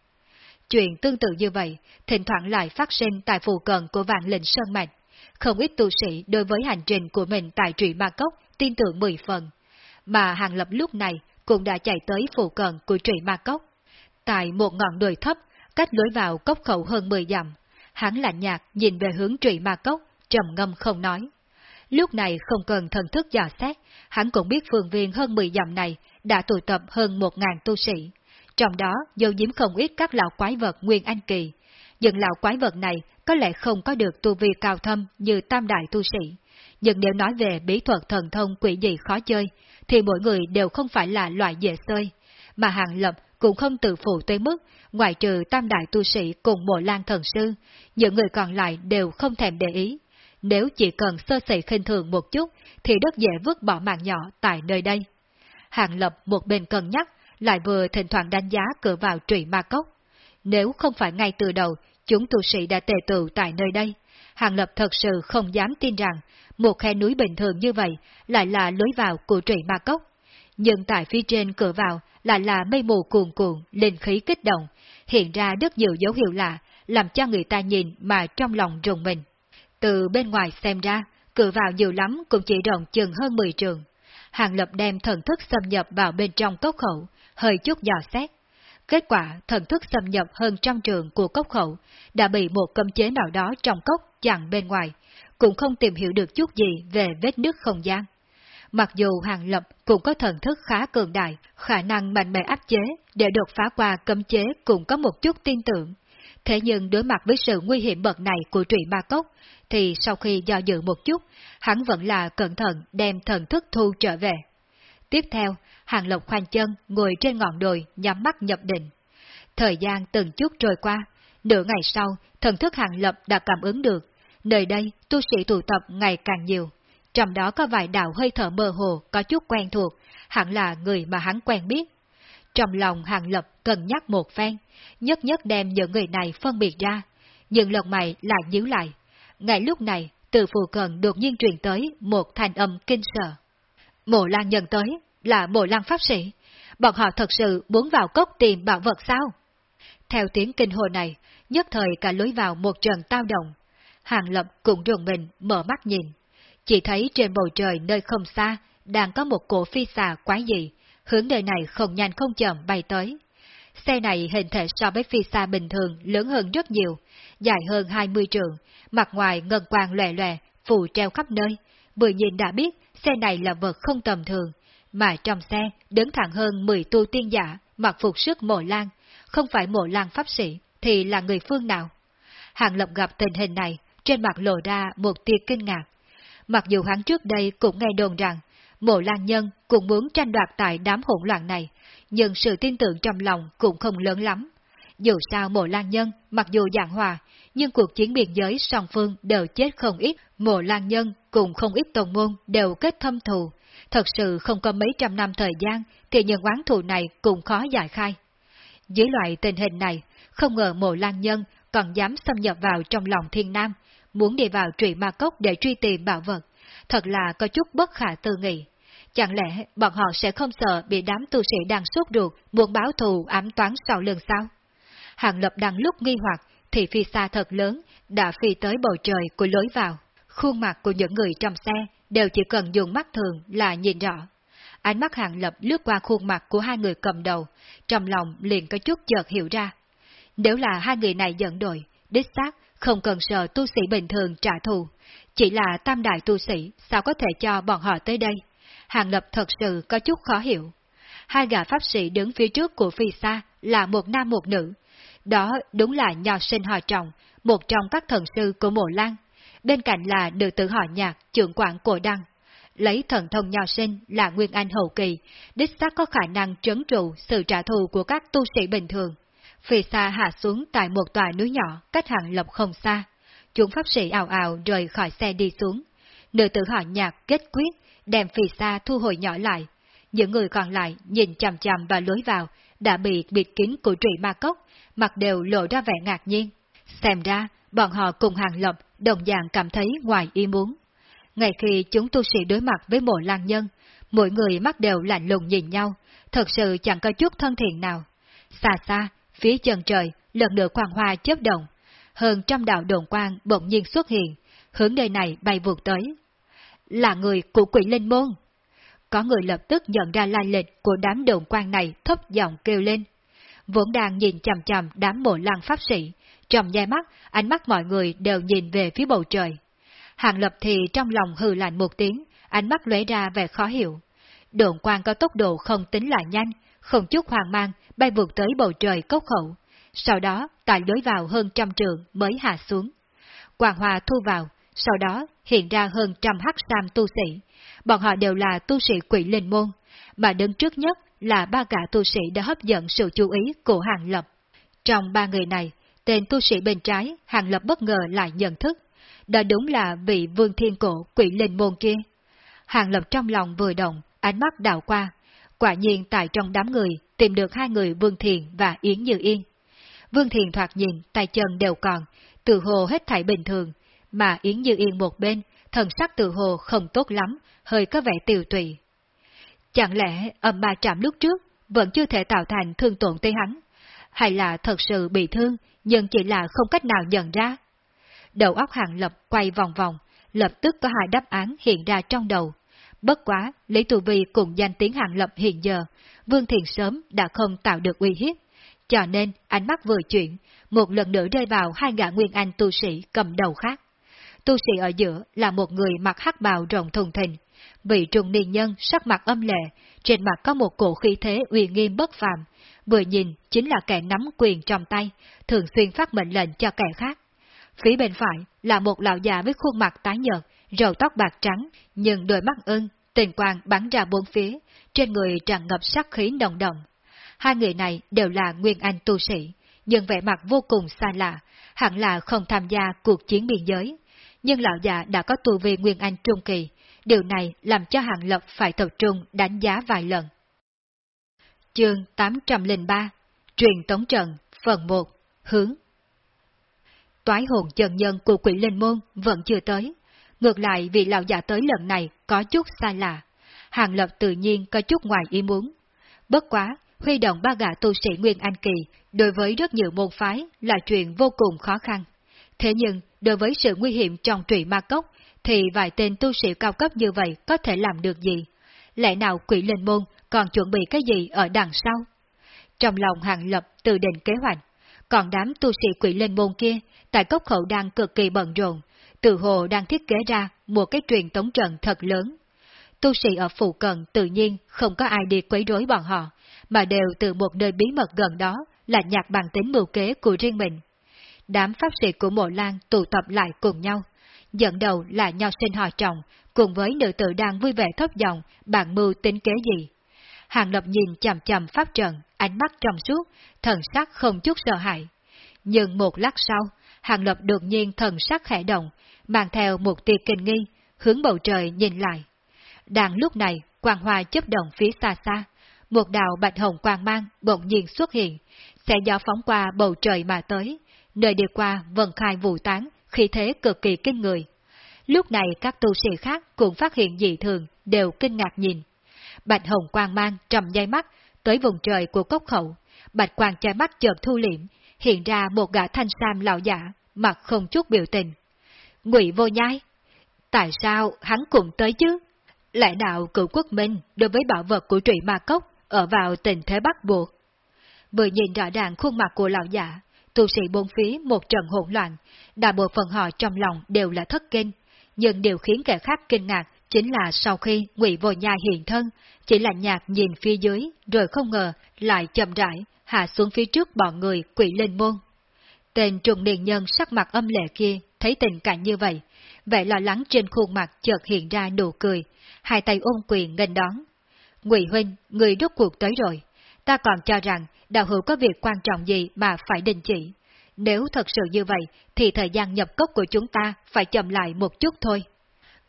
[SPEAKER 1] Chuyện tương tự như vậy, thỉnh thoảng lại phát sinh tại phù cận của vạn lệnh Sơn Mạch. Không ít tu sĩ đối với hành trình của mình tại trụy ma cốc tin tưởng mười phần, mà Hàng Lập lúc này cũng đã chạy tới phù cận của trụy ma cốc. Tại một ngọn đồi thấp, cách lối vào cốc khẩu hơn 10 dặm, hắn lạnh nhạt nhìn về hướng trụy ma cốc, trầm ngâm không nói. Lúc này không cần thần thức dò xét, hắn cũng biết phường viên hơn 10 dặm này đã tụ tập hơn 1.000 tu sĩ. Trong đó dấu diếm không ít các lão quái vật Nguyên Anh Kỳ. những lão quái vật này có lẽ không có được tu vi cao thâm như tam đại tu sĩ. Nhưng nếu nói về bí thuật thần thông quỷ dị khó chơi, thì mỗi người đều không phải là loại dễ chơi. Mà hàng lập cũng không tự phụ tới mức, ngoại trừ tam đại tu sĩ cùng mộ lan thần sư, những người còn lại đều không thèm để ý. Nếu chỉ cần sơ sẩy khinh thường một chút, thì rất dễ vứt bỏ mạng nhỏ tại nơi đây. Hàng Lập một bên cân nhắc, lại vừa thỉnh thoảng đánh giá cửa vào trụy ma cốc. Nếu không phải ngay từ đầu, chúng tu sĩ đã tề tự tại nơi đây, Hàng Lập thật sự không dám tin rằng một khe núi bình thường như vậy lại là lối vào của trụy ma cốc. Nhưng tại phía trên cửa vào lại là mây mù cuồn cuộn, linh khí kích động, hiện ra rất nhiều dấu hiệu lạ, làm cho người ta nhìn mà trong lòng rùng mình. Từ bên ngoài xem ra, cửa vào nhiều lắm cũng chỉ rộng chừng hơn 10 trường. Hàng Lập đem thần thức xâm nhập vào bên trong cốc khẩu, hơi chút dò xét. Kết quả, thần thức xâm nhập hơn trăm trường của cốc khẩu, đã bị một cấm chế nào đó trong cốc chặn bên ngoài, cũng không tìm hiểu được chút gì về vết nước không gian. Mặc dù Hàng Lập cũng có thần thức khá cường đại, khả năng mạnh mẽ áp chế để đột phá qua cấm chế cũng có một chút tin tưởng. Thế nhưng đối mặt với sự nguy hiểm bậc này của trụy ma cốc, thì sau khi do dự một chút, hắn vẫn là cẩn thận đem thần thức thu trở về. Tiếp theo, Hàng Lộc khoanh chân ngồi trên ngọn đồi nhắm mắt nhập định. Thời gian từng chút trôi qua, nửa ngày sau, thần thức Hàng Lập đã cảm ứng được, nơi đây tu sĩ tụ tập ngày càng nhiều. Trong đó có vài đạo hơi thở mơ hồ có chút quen thuộc, hẳn là người mà hắn quen biết. Trong lòng Hàng Lập cân nhắc một phen, nhất nhất đem những người này phân biệt ra, nhưng lần mày lại nhíu lại. Ngay lúc này, từ phù cận đột nhiên truyền tới một thanh âm kinh sợ. Mộ lan nhận tới, là mộ lan pháp sĩ. Bọn họ thật sự muốn vào cốc tìm bảo vật sao? Theo tiếng kinh hồ này, nhất thời cả lối vào một trận tao động. Hàng lập cũng rùng mình mở mắt nhìn. Chỉ thấy trên bầu trời nơi không xa, đang có một cổ phi xà quái dị, hướng nơi này không nhanh không chậm bay tới. Xe này hình thể so với phi xa bình thường lớn hơn rất nhiều, dài hơn 20 trường, mặt ngoài ngân quang lòe lòe, phù treo khắp nơi. Vừa nhìn đã biết xe này là vật không tầm thường, mà trong xe đứng thẳng hơn 10 tu tiên giả, mặc phục sức mộ lan, không phải mộ lan pháp sĩ, thì là người phương nào? Hàng Lập gặp tình hình này, trên mặt lộ ra một tia kinh ngạc. Mặc dù hắn trước đây cũng nghe đồn rằng, mộ lan nhân cũng muốn tranh đoạt tại đám hỗn loạn này, nhưng sự tin tưởng trong lòng cũng không lớn lắm. Dù sao mộ lan nhân, mặc dù giảng hòa, nhưng cuộc chiến biên giới song phương đều chết không ít, mộ lan nhân cùng không ít tồn môn đều kết thâm thù. Thật sự không có mấy trăm năm thời gian thì những oán thù này cũng khó giải khai. Dưới loại tình hình này, không ngờ mộ lan nhân còn dám xâm nhập vào trong lòng thiên nam, muốn đi vào trụy ma cốc để truy tìm bảo vật, thật là có chút bất khả tư nghị. Chẳng lẽ bọn họ sẽ không sợ bị đám tu sĩ đang sốt ruột muốn báo thù ám toán sau lưng sao? Hàng Lập đang lúc nghi hoặc, thì phi xa thật lớn đã phi tới bầu trời của lối vào. Khuôn mặt của những người trong xe đều chỉ cần dùng mắt thường là nhìn rõ. Ánh mắt Hàng Lập lướt qua khuôn mặt của hai người cầm đầu, trong lòng liền có chút chợt hiểu ra. Nếu là hai người này dẫn đội, đích xác không cần sợ tu sĩ bình thường trả thù, chỉ là tam đại tu sĩ sao có thể cho bọn họ tới đây. Hàng Lập thật sự có chút khó hiểu. Hai gã pháp sĩ đứng phía trước của phi xa là một nam một nữ. Đó đúng là nho sinh họ trọng, một trong các thần sư của mộ lan. Bên cạnh là đệ tử họ nhạc, trưởng quản cổ đăng. Lấy thần thông nho sinh là nguyên anh hậu kỳ, đích xác có khả năng trấn trụ sự trả thù của các tu sĩ bình thường. Phi xa hạ xuống tại một tòa núi nhỏ cách hàng lộc không xa. Chúng pháp sĩ ảo ảo rời khỏi xe đi xuống. Nữ tử họ nhạc kết quyết, đem phi xa thu hồi nhỏ lại. Những người còn lại nhìn chằm chằm vào lối vào, đã bị bịt kín của trụy ma cốc, mặt đều lộ ra vẻ ngạc nhiên. Xem ra, bọn họ cùng hàng lộc đồng dạng cảm thấy ngoài ý muốn. Ngày khi chúng tu sĩ đối mặt với mộ lang nhân, mỗi người mắt đều lạnh lùng nhìn nhau, thật sự chẳng có chút thân thiện nào. Xa xa, phía chân trời, lần nữa quang hoa chớp động, hơn trăm đạo đồn quang bỗng nhiên xuất hiện, hướng nơi này bay vụt tới. Là người của quỷ linh môn. Có người lập tức nhận ra lai lịch của đám đồn quang này thấp giọng kêu lên. Vốn đang nhìn chằm chằm đám mộ lăng pháp sĩ, trong nhai mắt, ánh mắt mọi người đều nhìn về phía bầu trời. Hàng lập thì trong lòng hừ lạnh một tiếng, ánh mắt lóe ra vẻ khó hiểu. Đồn quang có tốc độ không tính là nhanh, không chút hoang mang, bay vượt tới bầu trời cốc khẩu. Sau đó, tại lối vào hơn trăm trường mới hạ xuống. Quang hòa thu vào, sau đó hiện ra hơn trăm hắc sam tu sĩ. Bọn họ đều là tu sĩ quỷ linh môn, mà đứng trước nhất là ba gã tu sĩ đã hấp dẫn sự chú ý của Hàng Lập. Trong ba người này, tên tu sĩ bên trái, Hàng Lập bất ngờ lại nhận thức. Đó đúng là vị vương thiên cổ quỷ linh môn kia. Hàng Lập trong lòng vừa động, ánh mắt đảo qua. Quả nhiên tại trong đám người, tìm được hai người Vương Thiền và Yến Như Yên. Vương Thiền thoạt nhìn, tay chân đều còn, tự hồ hết thảy bình thường, mà Yến Như Yên một bên, thần sắc tự hồ không tốt lắm, hơi có vẻ tiều tụy. Chẳng lẽ âm ma trạm lúc trước vẫn chưa thể tạo thành thương tổn tới hắn? Hay là thật sự bị thương, nhưng chỉ là không cách nào nhận ra? Đầu óc hàng lập quay vòng vòng, lập tức có hai đáp án hiện ra trong đầu. Bất quá, Lý Tù Vi cùng danh tiếng hàng lập hiện giờ, Vương Thiền sớm đã không tạo được uy hiếp, cho nên ánh mắt vừa chuyển, một lần nữa rơi vào hai gã nguyên anh tu sĩ cầm đầu khác. Tu sĩ ở giữa là một người mặc hắc bào rộng thùng thình, vị trung niên nhân sắc mặt âm lệ, trên mặt có một cổ khí thế uy nghiêm bất phàm, vừa nhìn chính là kẻ nắm quyền trong tay, thường xuyên phát mệnh lệnh cho kẻ khác. Phía bên phải là một lão già với khuôn mặt tái nhợt, râu tóc bạc trắng, nhưng đôi mắt ưng, tình quang bắn ra bốn phía, trên người tràn ngập sát khí nồng đậm. Hai người này đều là nguyên anh tu sĩ, nhưng vẻ mặt vô cùng xa lạ, hẳn là không tham gia cuộc chiến biên giới. Nhưng lão già đã có tu vi nguyên anh trung kỳ, điều này làm cho Hàng Lập phải tập trung đánh giá vài lần. Chương 803 Truyền Tống Trận Phần 1 Hướng Toái hồn chân nhân của quỷ linh môn vẫn chưa tới. Ngược lại vì lão giả tới lần này có chút xa lạ. Hàng Lập tự nhiên có chút ngoài ý muốn. Bất quá, huy động ba gã tu sĩ Nguyên Anh Kỳ đối với rất nhiều môn phái là chuyện vô cùng khó khăn. Thế nhưng, đối với sự nguy hiểm trong trụy ma cốc, thì vài tên tu sĩ cao cấp như vậy có thể làm được gì? Lẽ nào quỷ linh môn còn chuẩn bị cái gì ở đằng sau? Trong lòng hàng lập tự định kế hoạch, còn đám tu sĩ quỷ linh môn kia tại cốc khẩu đang cực kỳ bận rộn, từ hồ đang thiết kế ra một cái truyền tống trận thật lớn. Tu sĩ ở phụ cận tự nhiên không có ai đi quấy rối bọn họ, mà đều từ một nơi bí mật gần đó là nhạc bằng tính mưu kế của riêng mình. Đám pháp sĩ của mộ lan tụ tập lại cùng nhau, dẫn đầu là nho sinh họ trọng, cùng với nữ tử đang vui vẻ thấp giọng bạn mưu tính kế gì. Hàng Lập nhìn chầm chầm pháp trận, ánh mắt trong suốt, thần sắc không chút sợ hãi. Nhưng một lát sau, Hàng Lập đột nhiên thần sắc khẽ động, mang theo một tia kinh nghi, hướng bầu trời nhìn lại. Đang lúc này, quang hoa chấp động phía xa xa, một đạo bạch hồng quang mang bỗng nhiên xuất hiện, sẽ gió phóng qua bầu trời mà tới, nơi đi qua vần khai vụ tán, khí thế cực kỳ kinh người. Lúc này các tu sĩ khác cũng phát hiện dị thường, đều kinh ngạc nhìn. Bạch hồng quang mang trầm dây mắt tới vùng trời của cốc khẩu, bạch quang che mắt chợt thu liệm, hiện ra một gã thanh sam lão giả, mặt không chút biểu tình. Ngụy vô nhai, tại sao hắn cũng tới chứ? Lẽ nào cựu quốc minh đối với bảo vật của trụy ma cốc ở vào tình thế bắt buộc? Vừa nhìn rõ ràng khuôn mặt của lão giả, tu sĩ bốn phía một trận hỗn loạn, đại bộ phần họ trong lòng đều là thất kinh, nhưng điều khiến kẻ khác kinh ngạc chính là sau khi Ngụy Vô Nhai hiện thân, chỉ là nhạt nhìn phía dưới, rồi không ngờ lại chậm rãi hạ xuống phía trước bọn người quỷ linh môn. Tên trùng niên nhân sắc mặt âm lệ kia thấy tình cảnh như vậy, vẻ lo lắng trên khuôn mặt chợt hiện ra nụ cười, hai tay ôm quyền nghênh đón. Ngụy huynh, người rốt cuộc tới rồi, ta còn cho rằng đạo hữu có việc quan trọng gì mà phải đình chỉ. Nếu thật sự như vậy, thì thời gian nhập cốc của chúng ta phải chậm lại một chút thôi.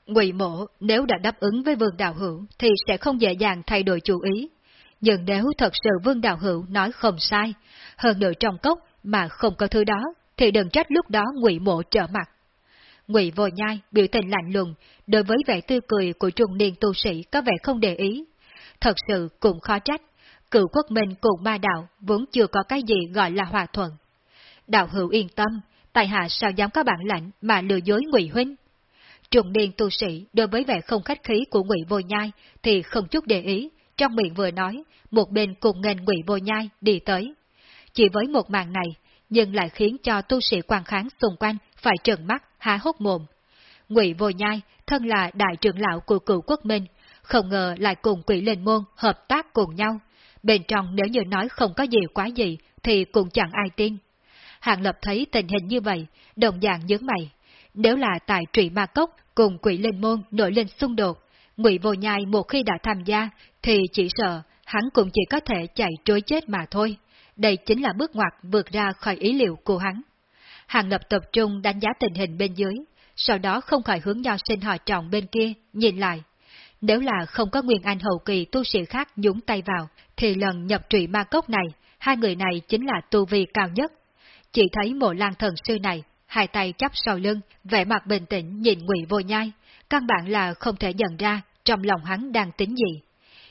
[SPEAKER 1] Ngụy mộ nếu đã đáp ứng với vương đạo hữu thì sẽ không dễ dàng thay đổi chủ ý. Nhưng nếu thật sự vương đạo hữu nói không sai, hơn nữa trong cốc mà không có thứ đó, thì đừng trách lúc đó ngụy mộ trở mặt. Ngụy vô nhai biểu tình lạnh lùng, đối với vẻ tươi cười của trung niên tu sĩ có vẻ không để ý. Thật sự cũng khó trách, cựu quốc minh cùng ma đạo vốn chưa có cái gì gọi là hòa thuận. Đạo hữu yên tâm, tại hạ sao dám có bản lãnh mà lừa dối ngụy huynh. Trùng niên tu sĩ đối với vẻ không khách khí của ngụy vô nhai thì không chút để ý, trong miệng vừa nói, một bên cùng nghênh ngụy vô nhai đi tới. Chỉ với một màn này, nhưng lại khiến cho tu sĩ quan kháng xung quanh phải trợn mắt, há hốc mồm. Ngụy vô nhai, thân là đại trưởng lão của cựu quốc minh, không ngờ lại cùng quỷ lên môn hợp tác cùng nhau. Bên trong nếu như nói không có gì quá gì, thì cũng chẳng ai tin. Hàng Lập thấy tình hình như vậy, đồng dạng nhớ mày. Nếu là tại trụy ma cốc cùng quỷ lên môn nổi lên xung đột, ngụy vô nhai một khi đã tham gia, thì chỉ sợ hắn cũng chỉ có thể chạy trối chết mà thôi. Đây chính là bước ngoặt vượt ra khỏi ý liệu của hắn. Hàng Lập tập trung đánh giá tình hình bên dưới, sau đó không khỏi hướng nho sinh họ trọng bên kia, nhìn lại. Nếu là không có Nguyên Anh hậu kỳ tu sĩ khác nhúng tay vào, thì lần nhập trụy ma cốc này, hai người này chính là tu vi cao nhất. Chỉ thấy mộ lan thần sư này, hai tay chắp sau lưng, vẻ mặt bình tĩnh nhìn ngụy vô nhai, căn bản là không thể nhận ra trong lòng hắn đang tính gì.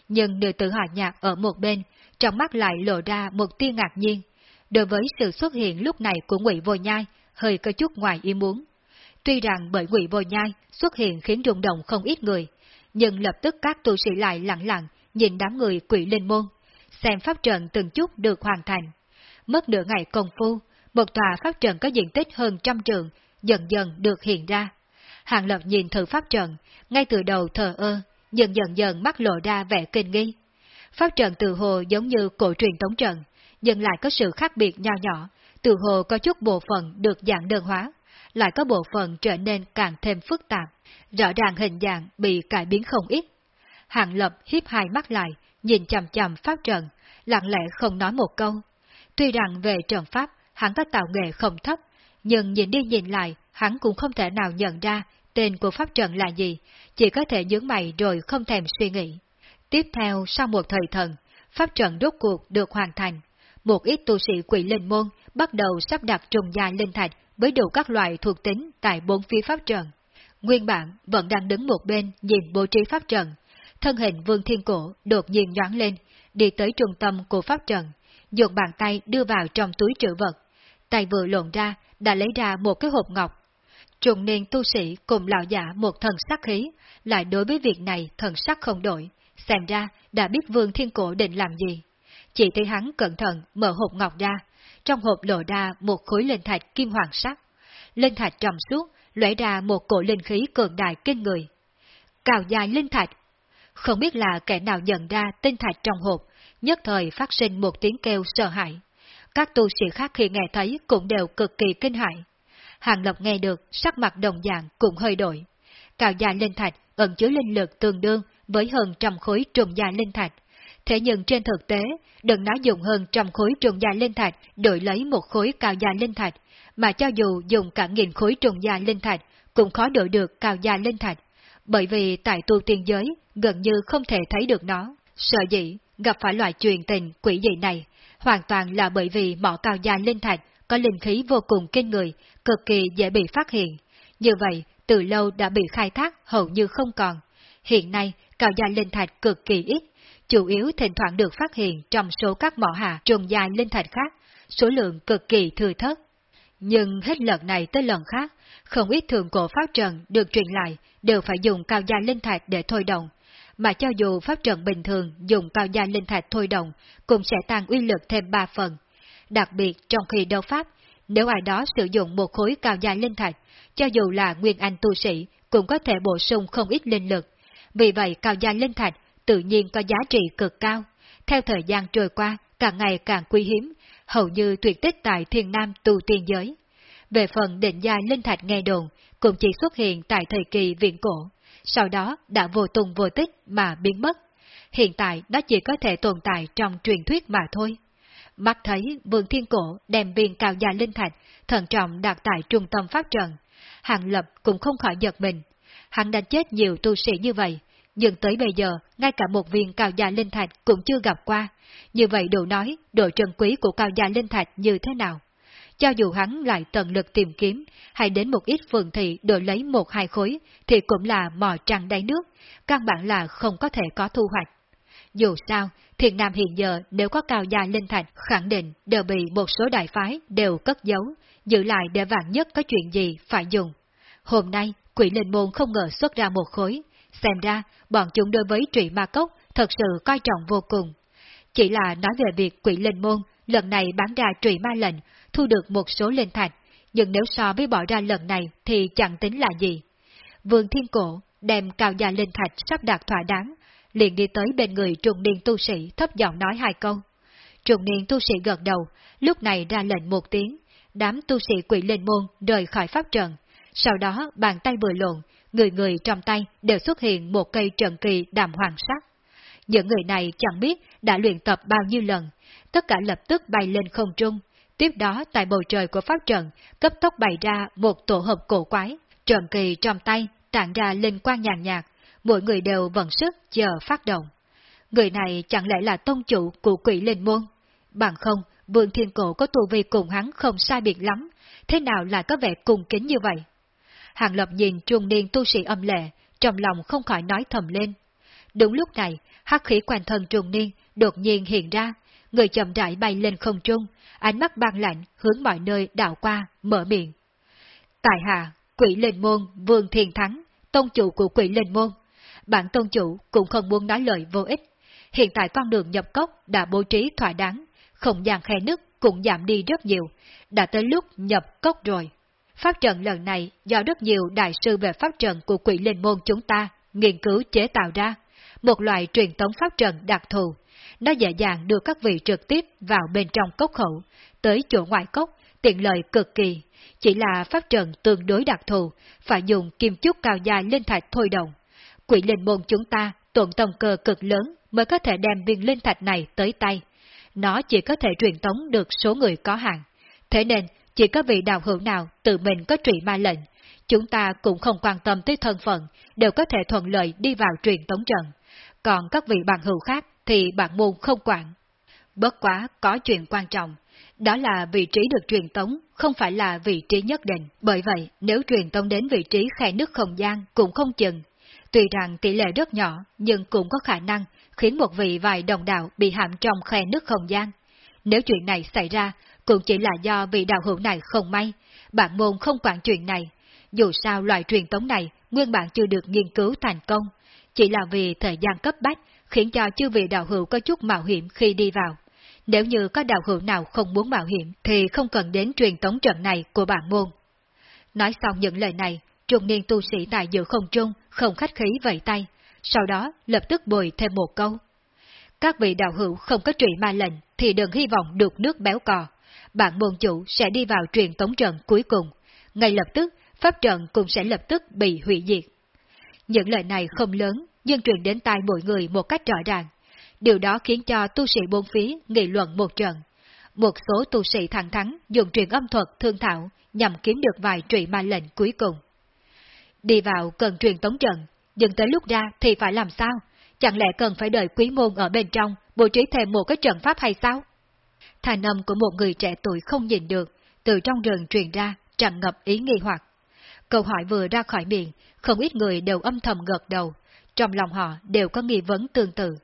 [SPEAKER 1] Nhưng nữ tử hòa nhạc ở một bên, trong mắt lại lộ ra một tia ngạc nhiên. Đối với sự xuất hiện lúc này của ngụy vô nhai, hơi có chút ngoài ý muốn. Tuy rằng bởi ngụy vô nhai xuất hiện khiến rung động không ít người, nhưng lập tức các tu sĩ lại lặng lặng nhìn đám người quỷ linh môn, xem pháp trận từng chút được hoàn thành. Mất nửa ngày công phu, một tòa pháp trận có diện tích hơn trăm trường, dần dần được hiện ra. Hàng Lập nhìn thử pháp trận, ngay từ đầu thờ ơ, dần dần dần mắt lộ ra vẻ kinh nghi. Pháp trận từ hồ giống như cổ truyền tống trận, nhưng lại có sự khác biệt nho nhỏ, từ hồ có chút bộ phận được dạng đơn hóa, lại có bộ phận trở nên càng thêm phức tạp, rõ ràng hình dạng bị cải biến không ít. Hạng Lập hiếp hai mắt lại, nhìn chầm chầm pháp trận, lặng lẽ không nói một câu. Tuy rằng về trận pháp, hắn có tạo nghệ không thấp, nhưng nhìn đi nhìn lại, hắn cũng không thể nào nhận ra tên của pháp trận là gì, chỉ có thể nhướng mày rồi không thèm suy nghĩ. Tiếp theo, sau một thời thần, pháp trận rốt cuộc được hoàn thành. Một ít tu sĩ quỷ linh môn bắt đầu sắp đặt trùng dài linh thạch với đủ các loại thuộc tính tại bốn phía pháp trận. Nguyên bản vẫn đang đứng một bên nhìn bố trí pháp trận. Thân hình vương thiên cổ đột nhiên nhoáng lên, đi tới trung tâm của pháp trận, dùng bàn tay đưa vào trong túi trữ vật. Tay vừa lộn ra, đã lấy ra một cái hộp ngọc. Trùng niên tu sĩ cùng lão giả một thần sắc khí, lại đối với việc này thần sắc không đổi, xem ra đã biết vương thiên cổ định làm gì. Chỉ thấy hắn cẩn thận mở hộp ngọc ra, trong hộp lộ ra một khối linh thạch kim hoàng sắc. Linh thạch trầm suốt, lóe ra một cổ linh khí cường đại kinh người. Cào dài linh thạch. Không biết là kẻ nào nhận ra tinh thạch trong hộp, nhất thời phát sinh một tiếng kêu sợ hãi. Các tu sĩ khác khi nghe thấy cũng đều cực kỳ kinh hãi. Hàng Lập nghe được, sắc mặt đồng dạng cũng hơi đổi. Cào dài linh thạch ẩn chứa linh lực tương đương với hơn trăm khối trùng dài linh thạch. Thế nhưng trên thực tế, đừng nói dùng hơn trăm khối trùng dài linh thạch đổi lấy một khối cao dài linh thạch, mà cho dù dùng cả nghìn khối trùng dài linh thạch, cũng khó đổi được cao dài linh thạch, bởi vì tại tu tiên giới gần như không thể thấy được nó. Sợ dĩ gặp phải loại truyền tình quỷ dị này, hoàn toàn là bởi vì mỏ cao dài linh thạch có linh khí vô cùng kinh người, cực kỳ dễ bị phát hiện. Như vậy, từ lâu đã bị khai thác hầu như không còn. Hiện nay, cao dài linh thạch cực kỳ ít, chủ yếu thỉnh thoảng được phát hiện trong số các mỏ hạ trùng dài linh thạch khác, số lượng cực kỳ thừa thất. Nhưng hết lần này tới lần khác, không ít thường cổ pháp trận được truyền lại đều phải dùng cao gia linh thạch để thôi động, mà cho dù pháp trận bình thường dùng cao gia linh thạch thôi động, cũng sẽ tăng uy lực thêm 3 phần. Đặc biệt trong khi đấu pháp, nếu ai đó sử dụng một khối cao gia linh thạch, cho dù là nguyên anh tu sĩ, cũng có thể bổ sung không ít linh lực. Vì vậy cao gia linh thạch tự nhiên có giá trị cực cao. Theo thời gian trôi qua, càng ngày càng quý hiếm, hầu như tuyệt tích tại thiên nam tu tiên giới. Về phần định gia linh thạch nghe đồn, cũng chỉ xuất hiện tại thời kỳ viện cổ, sau đó đã vô tung vô tích mà biến mất. Hiện tại nó chỉ có thể tồn tại trong truyền thuyết mà thôi. Mắt thấy Vương Thiên Cổ đem viên cao gia linh thạch, thận trọng đặt tại trung tâm pháp trận. Hàng Lập cũng không khỏi giật mình. Hắn đã chết nhiều tu sĩ như vậy, nhưng tới bây giờ, ngay cả một viên cao gia linh thạch cũng chưa gặp qua. Như vậy đủ nói, độ trân quý của cao gia linh thạch như thế nào? Cho dù hắn lại tận lực tìm kiếm, hay đến một ít phường thị đổi lấy một hai khối, thì cũng là mò trăng đáy nước, căn bản là không có thể có thu hoạch. Dù sao, thiền nam hiện giờ nếu có cao gia linh thạch khẳng định đều bị một số đại phái đều cất giấu, giữ lại để vạn nhất có chuyện gì phải dùng. Hôm nay, quỷ linh môn không ngờ xuất ra một khối, xem ra bọn chúng đối với trụy ma cốc thật sự coi trọng vô cùng. Chỉ là nói về việc quỷ linh môn lần này bán ra trụy ma lệnh, thu được một số linh thạch, nhưng nếu so với bỏ ra lần này thì chẳng tính là gì. Vương Thiên Cổ đem cao gia linh thạch sắp đạt thỏa đáng, liền đi tới bên người trùng niên tu sĩ thấp giọng nói hai câu. Trùng niên tu sĩ gật đầu, lúc này ra lệnh một tiếng, đám tu sĩ quỷ linh môn rời khỏi pháp trận. Sau đó bàn tay vừa lộn, người người trong tay đều xuất hiện một cây trận kỳ đàm hoàng sắc. Những người này chẳng biết đã luyện tập bao nhiêu lần, tất cả lập tức bay lên không trung. Tiếp đó tại bầu trời của pháp trận, cấp tốc bày ra một tổ hợp cổ quái, trận kỳ trong tay tản ra linh quang nhàn nhạt, mỗi người đều vận sức chờ phát động. Người này chẳng lẽ là tông chủ của quỷ linh môn? Bằng không, Vương Thiên Cổ có tu vi cùng hắn không sai biệt lắm, thế nào lại có vẻ cùng kính như vậy? Hàng Lập nhìn trung niên tu sĩ âm lệ, trong lòng không khỏi nói thầm lên. Đúng lúc này, hắc khí quanh thân trung niên đột nhiên hiện ra, người chậm rãi bay lên không trung, ánh mắt băng lạnh hướng mọi nơi đảo qua, mở miệng. Tại hạ, quỷ linh môn Vương Thiên Thắng, tôn chủ của quỷ linh môn. Bản tôn chủ cũng không muốn nói lời vô ích. Hiện tại con đường nhập cốc đã bố trí thỏa đáng, không gian khe nứt cũng giảm đi rất nhiều, đã tới lúc nhập cốc rồi. Pháp trận lần này do rất nhiều đại sư về pháp trận của quỷ linh môn chúng ta nghiên cứu chế tạo ra, một loại truyền thống pháp trận đặc thù. Nó dễ dàng đưa các vị trực tiếp vào bên trong cốc khẩu, tới chỗ ngoài cốc, tiện lợi cực kỳ. Chỉ là pháp trận tương đối đặc thù, phải dùng kim chúc cao dài lên thạch thôi động. Quỷ linh môn chúng ta tuần tông cơ cực lớn mới có thể đem viên linh thạch này tới tay. Nó chỉ có thể truyền tống được số người có hạn. Thế nên, chỉ có vị đạo hữu nào tự mình có trụy ma lệnh, chúng ta cũng không quan tâm tới thân phận, đều có thể thuận lợi đi vào truyền tống trận. Còn các vị bạn hữu khác thì bạn môn không quản. Bất quá có chuyện quan trọng, đó là vị trí được truyền tống, không phải là vị trí nhất định. Bởi vậy, nếu truyền tống đến vị trí khe nước không gian cũng không chừng. Tuy rằng tỷ lệ rất nhỏ, nhưng cũng có khả năng khiến một vị vài đồng đạo bị hãm trong khe nước không gian. Nếu chuyện này xảy ra, cũng chỉ là do vị đạo hữu này không may, bản môn không quản chuyện này. Dù sao loại truyền tống này nguyên bản chưa được nghiên cứu thành công, chỉ là vì thời gian cấp bách khiến cho chư vị đạo hữu có chút mạo hiểm khi đi vào. Nếu như có đạo hữu nào không muốn mạo hiểm thì không cần đến truyền tống trận này của bản môn. Nói xong những lời này, trung niên tu sĩ tại giữa không trung không khách khí vẫy tay, sau đó lập tức bồi thêm một câu. Các vị đạo hữu không có trụy ma lệnh thì đừng hy vọng được nước béo cò. Bạn môn chủ sẽ đi vào truyền tống trận cuối cùng. Ngay lập tức, pháp trận cũng sẽ lập tức bị hủy diệt. Những lời này không lớn, nhưng truyền đến tai mọi người một cách rõ ràng. Điều đó khiến cho tu sĩ bốn phí nghị luận một trận. Một số tu sĩ thẳng thắn dùng truyền âm thuật thương thảo nhằm kiếm được vài trụy ma lệnh cuối cùng. Đi vào cần truyền tống trận, nhưng tới lúc ra thì phải làm sao? Chẳng lẽ cần phải đợi quý môn ở bên trong, bố trí thêm một cái trận pháp hay sao? Thanh âm của một người trẻ tuổi không nhìn được, từ trong rừng truyền ra, tràn ngập ý nghi hoặc. Câu hỏi vừa ra khỏi miệng, không ít người đều âm thầm gật đầu, trong lòng họ đều có nghi vấn tương tự.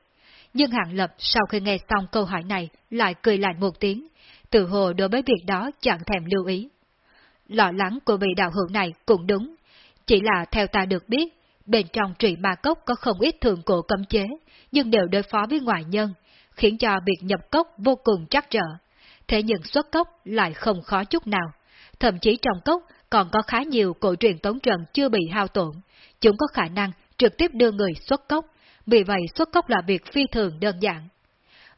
[SPEAKER 1] Nhưng Hạng Lập sau khi nghe xong câu hỏi này lại cười lại một tiếng, tự hồ đối với việc đó chẳng thèm lưu ý. Lo lắng của vị đạo hữu này cũng đúng, chỉ là theo ta được biết, bên trong trụy ma cốc có không ít thường cổ cấm chế, nhưng đều đối phó với ngoại nhân, khiến cho việc nhập cốc vô cùng trắc trở. Thế nhưng xuất cốc lại không khó chút nào. Thậm chí trong cốc còn có khá nhiều cổ truyền tống trận chưa bị hao tổn, chúng có khả năng trực tiếp đưa người xuất cốc, vì vậy xuất cốc là việc phi thường đơn giản.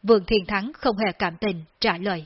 [SPEAKER 1] Vương Thiên Thắng không hề cảm tình, trả lời.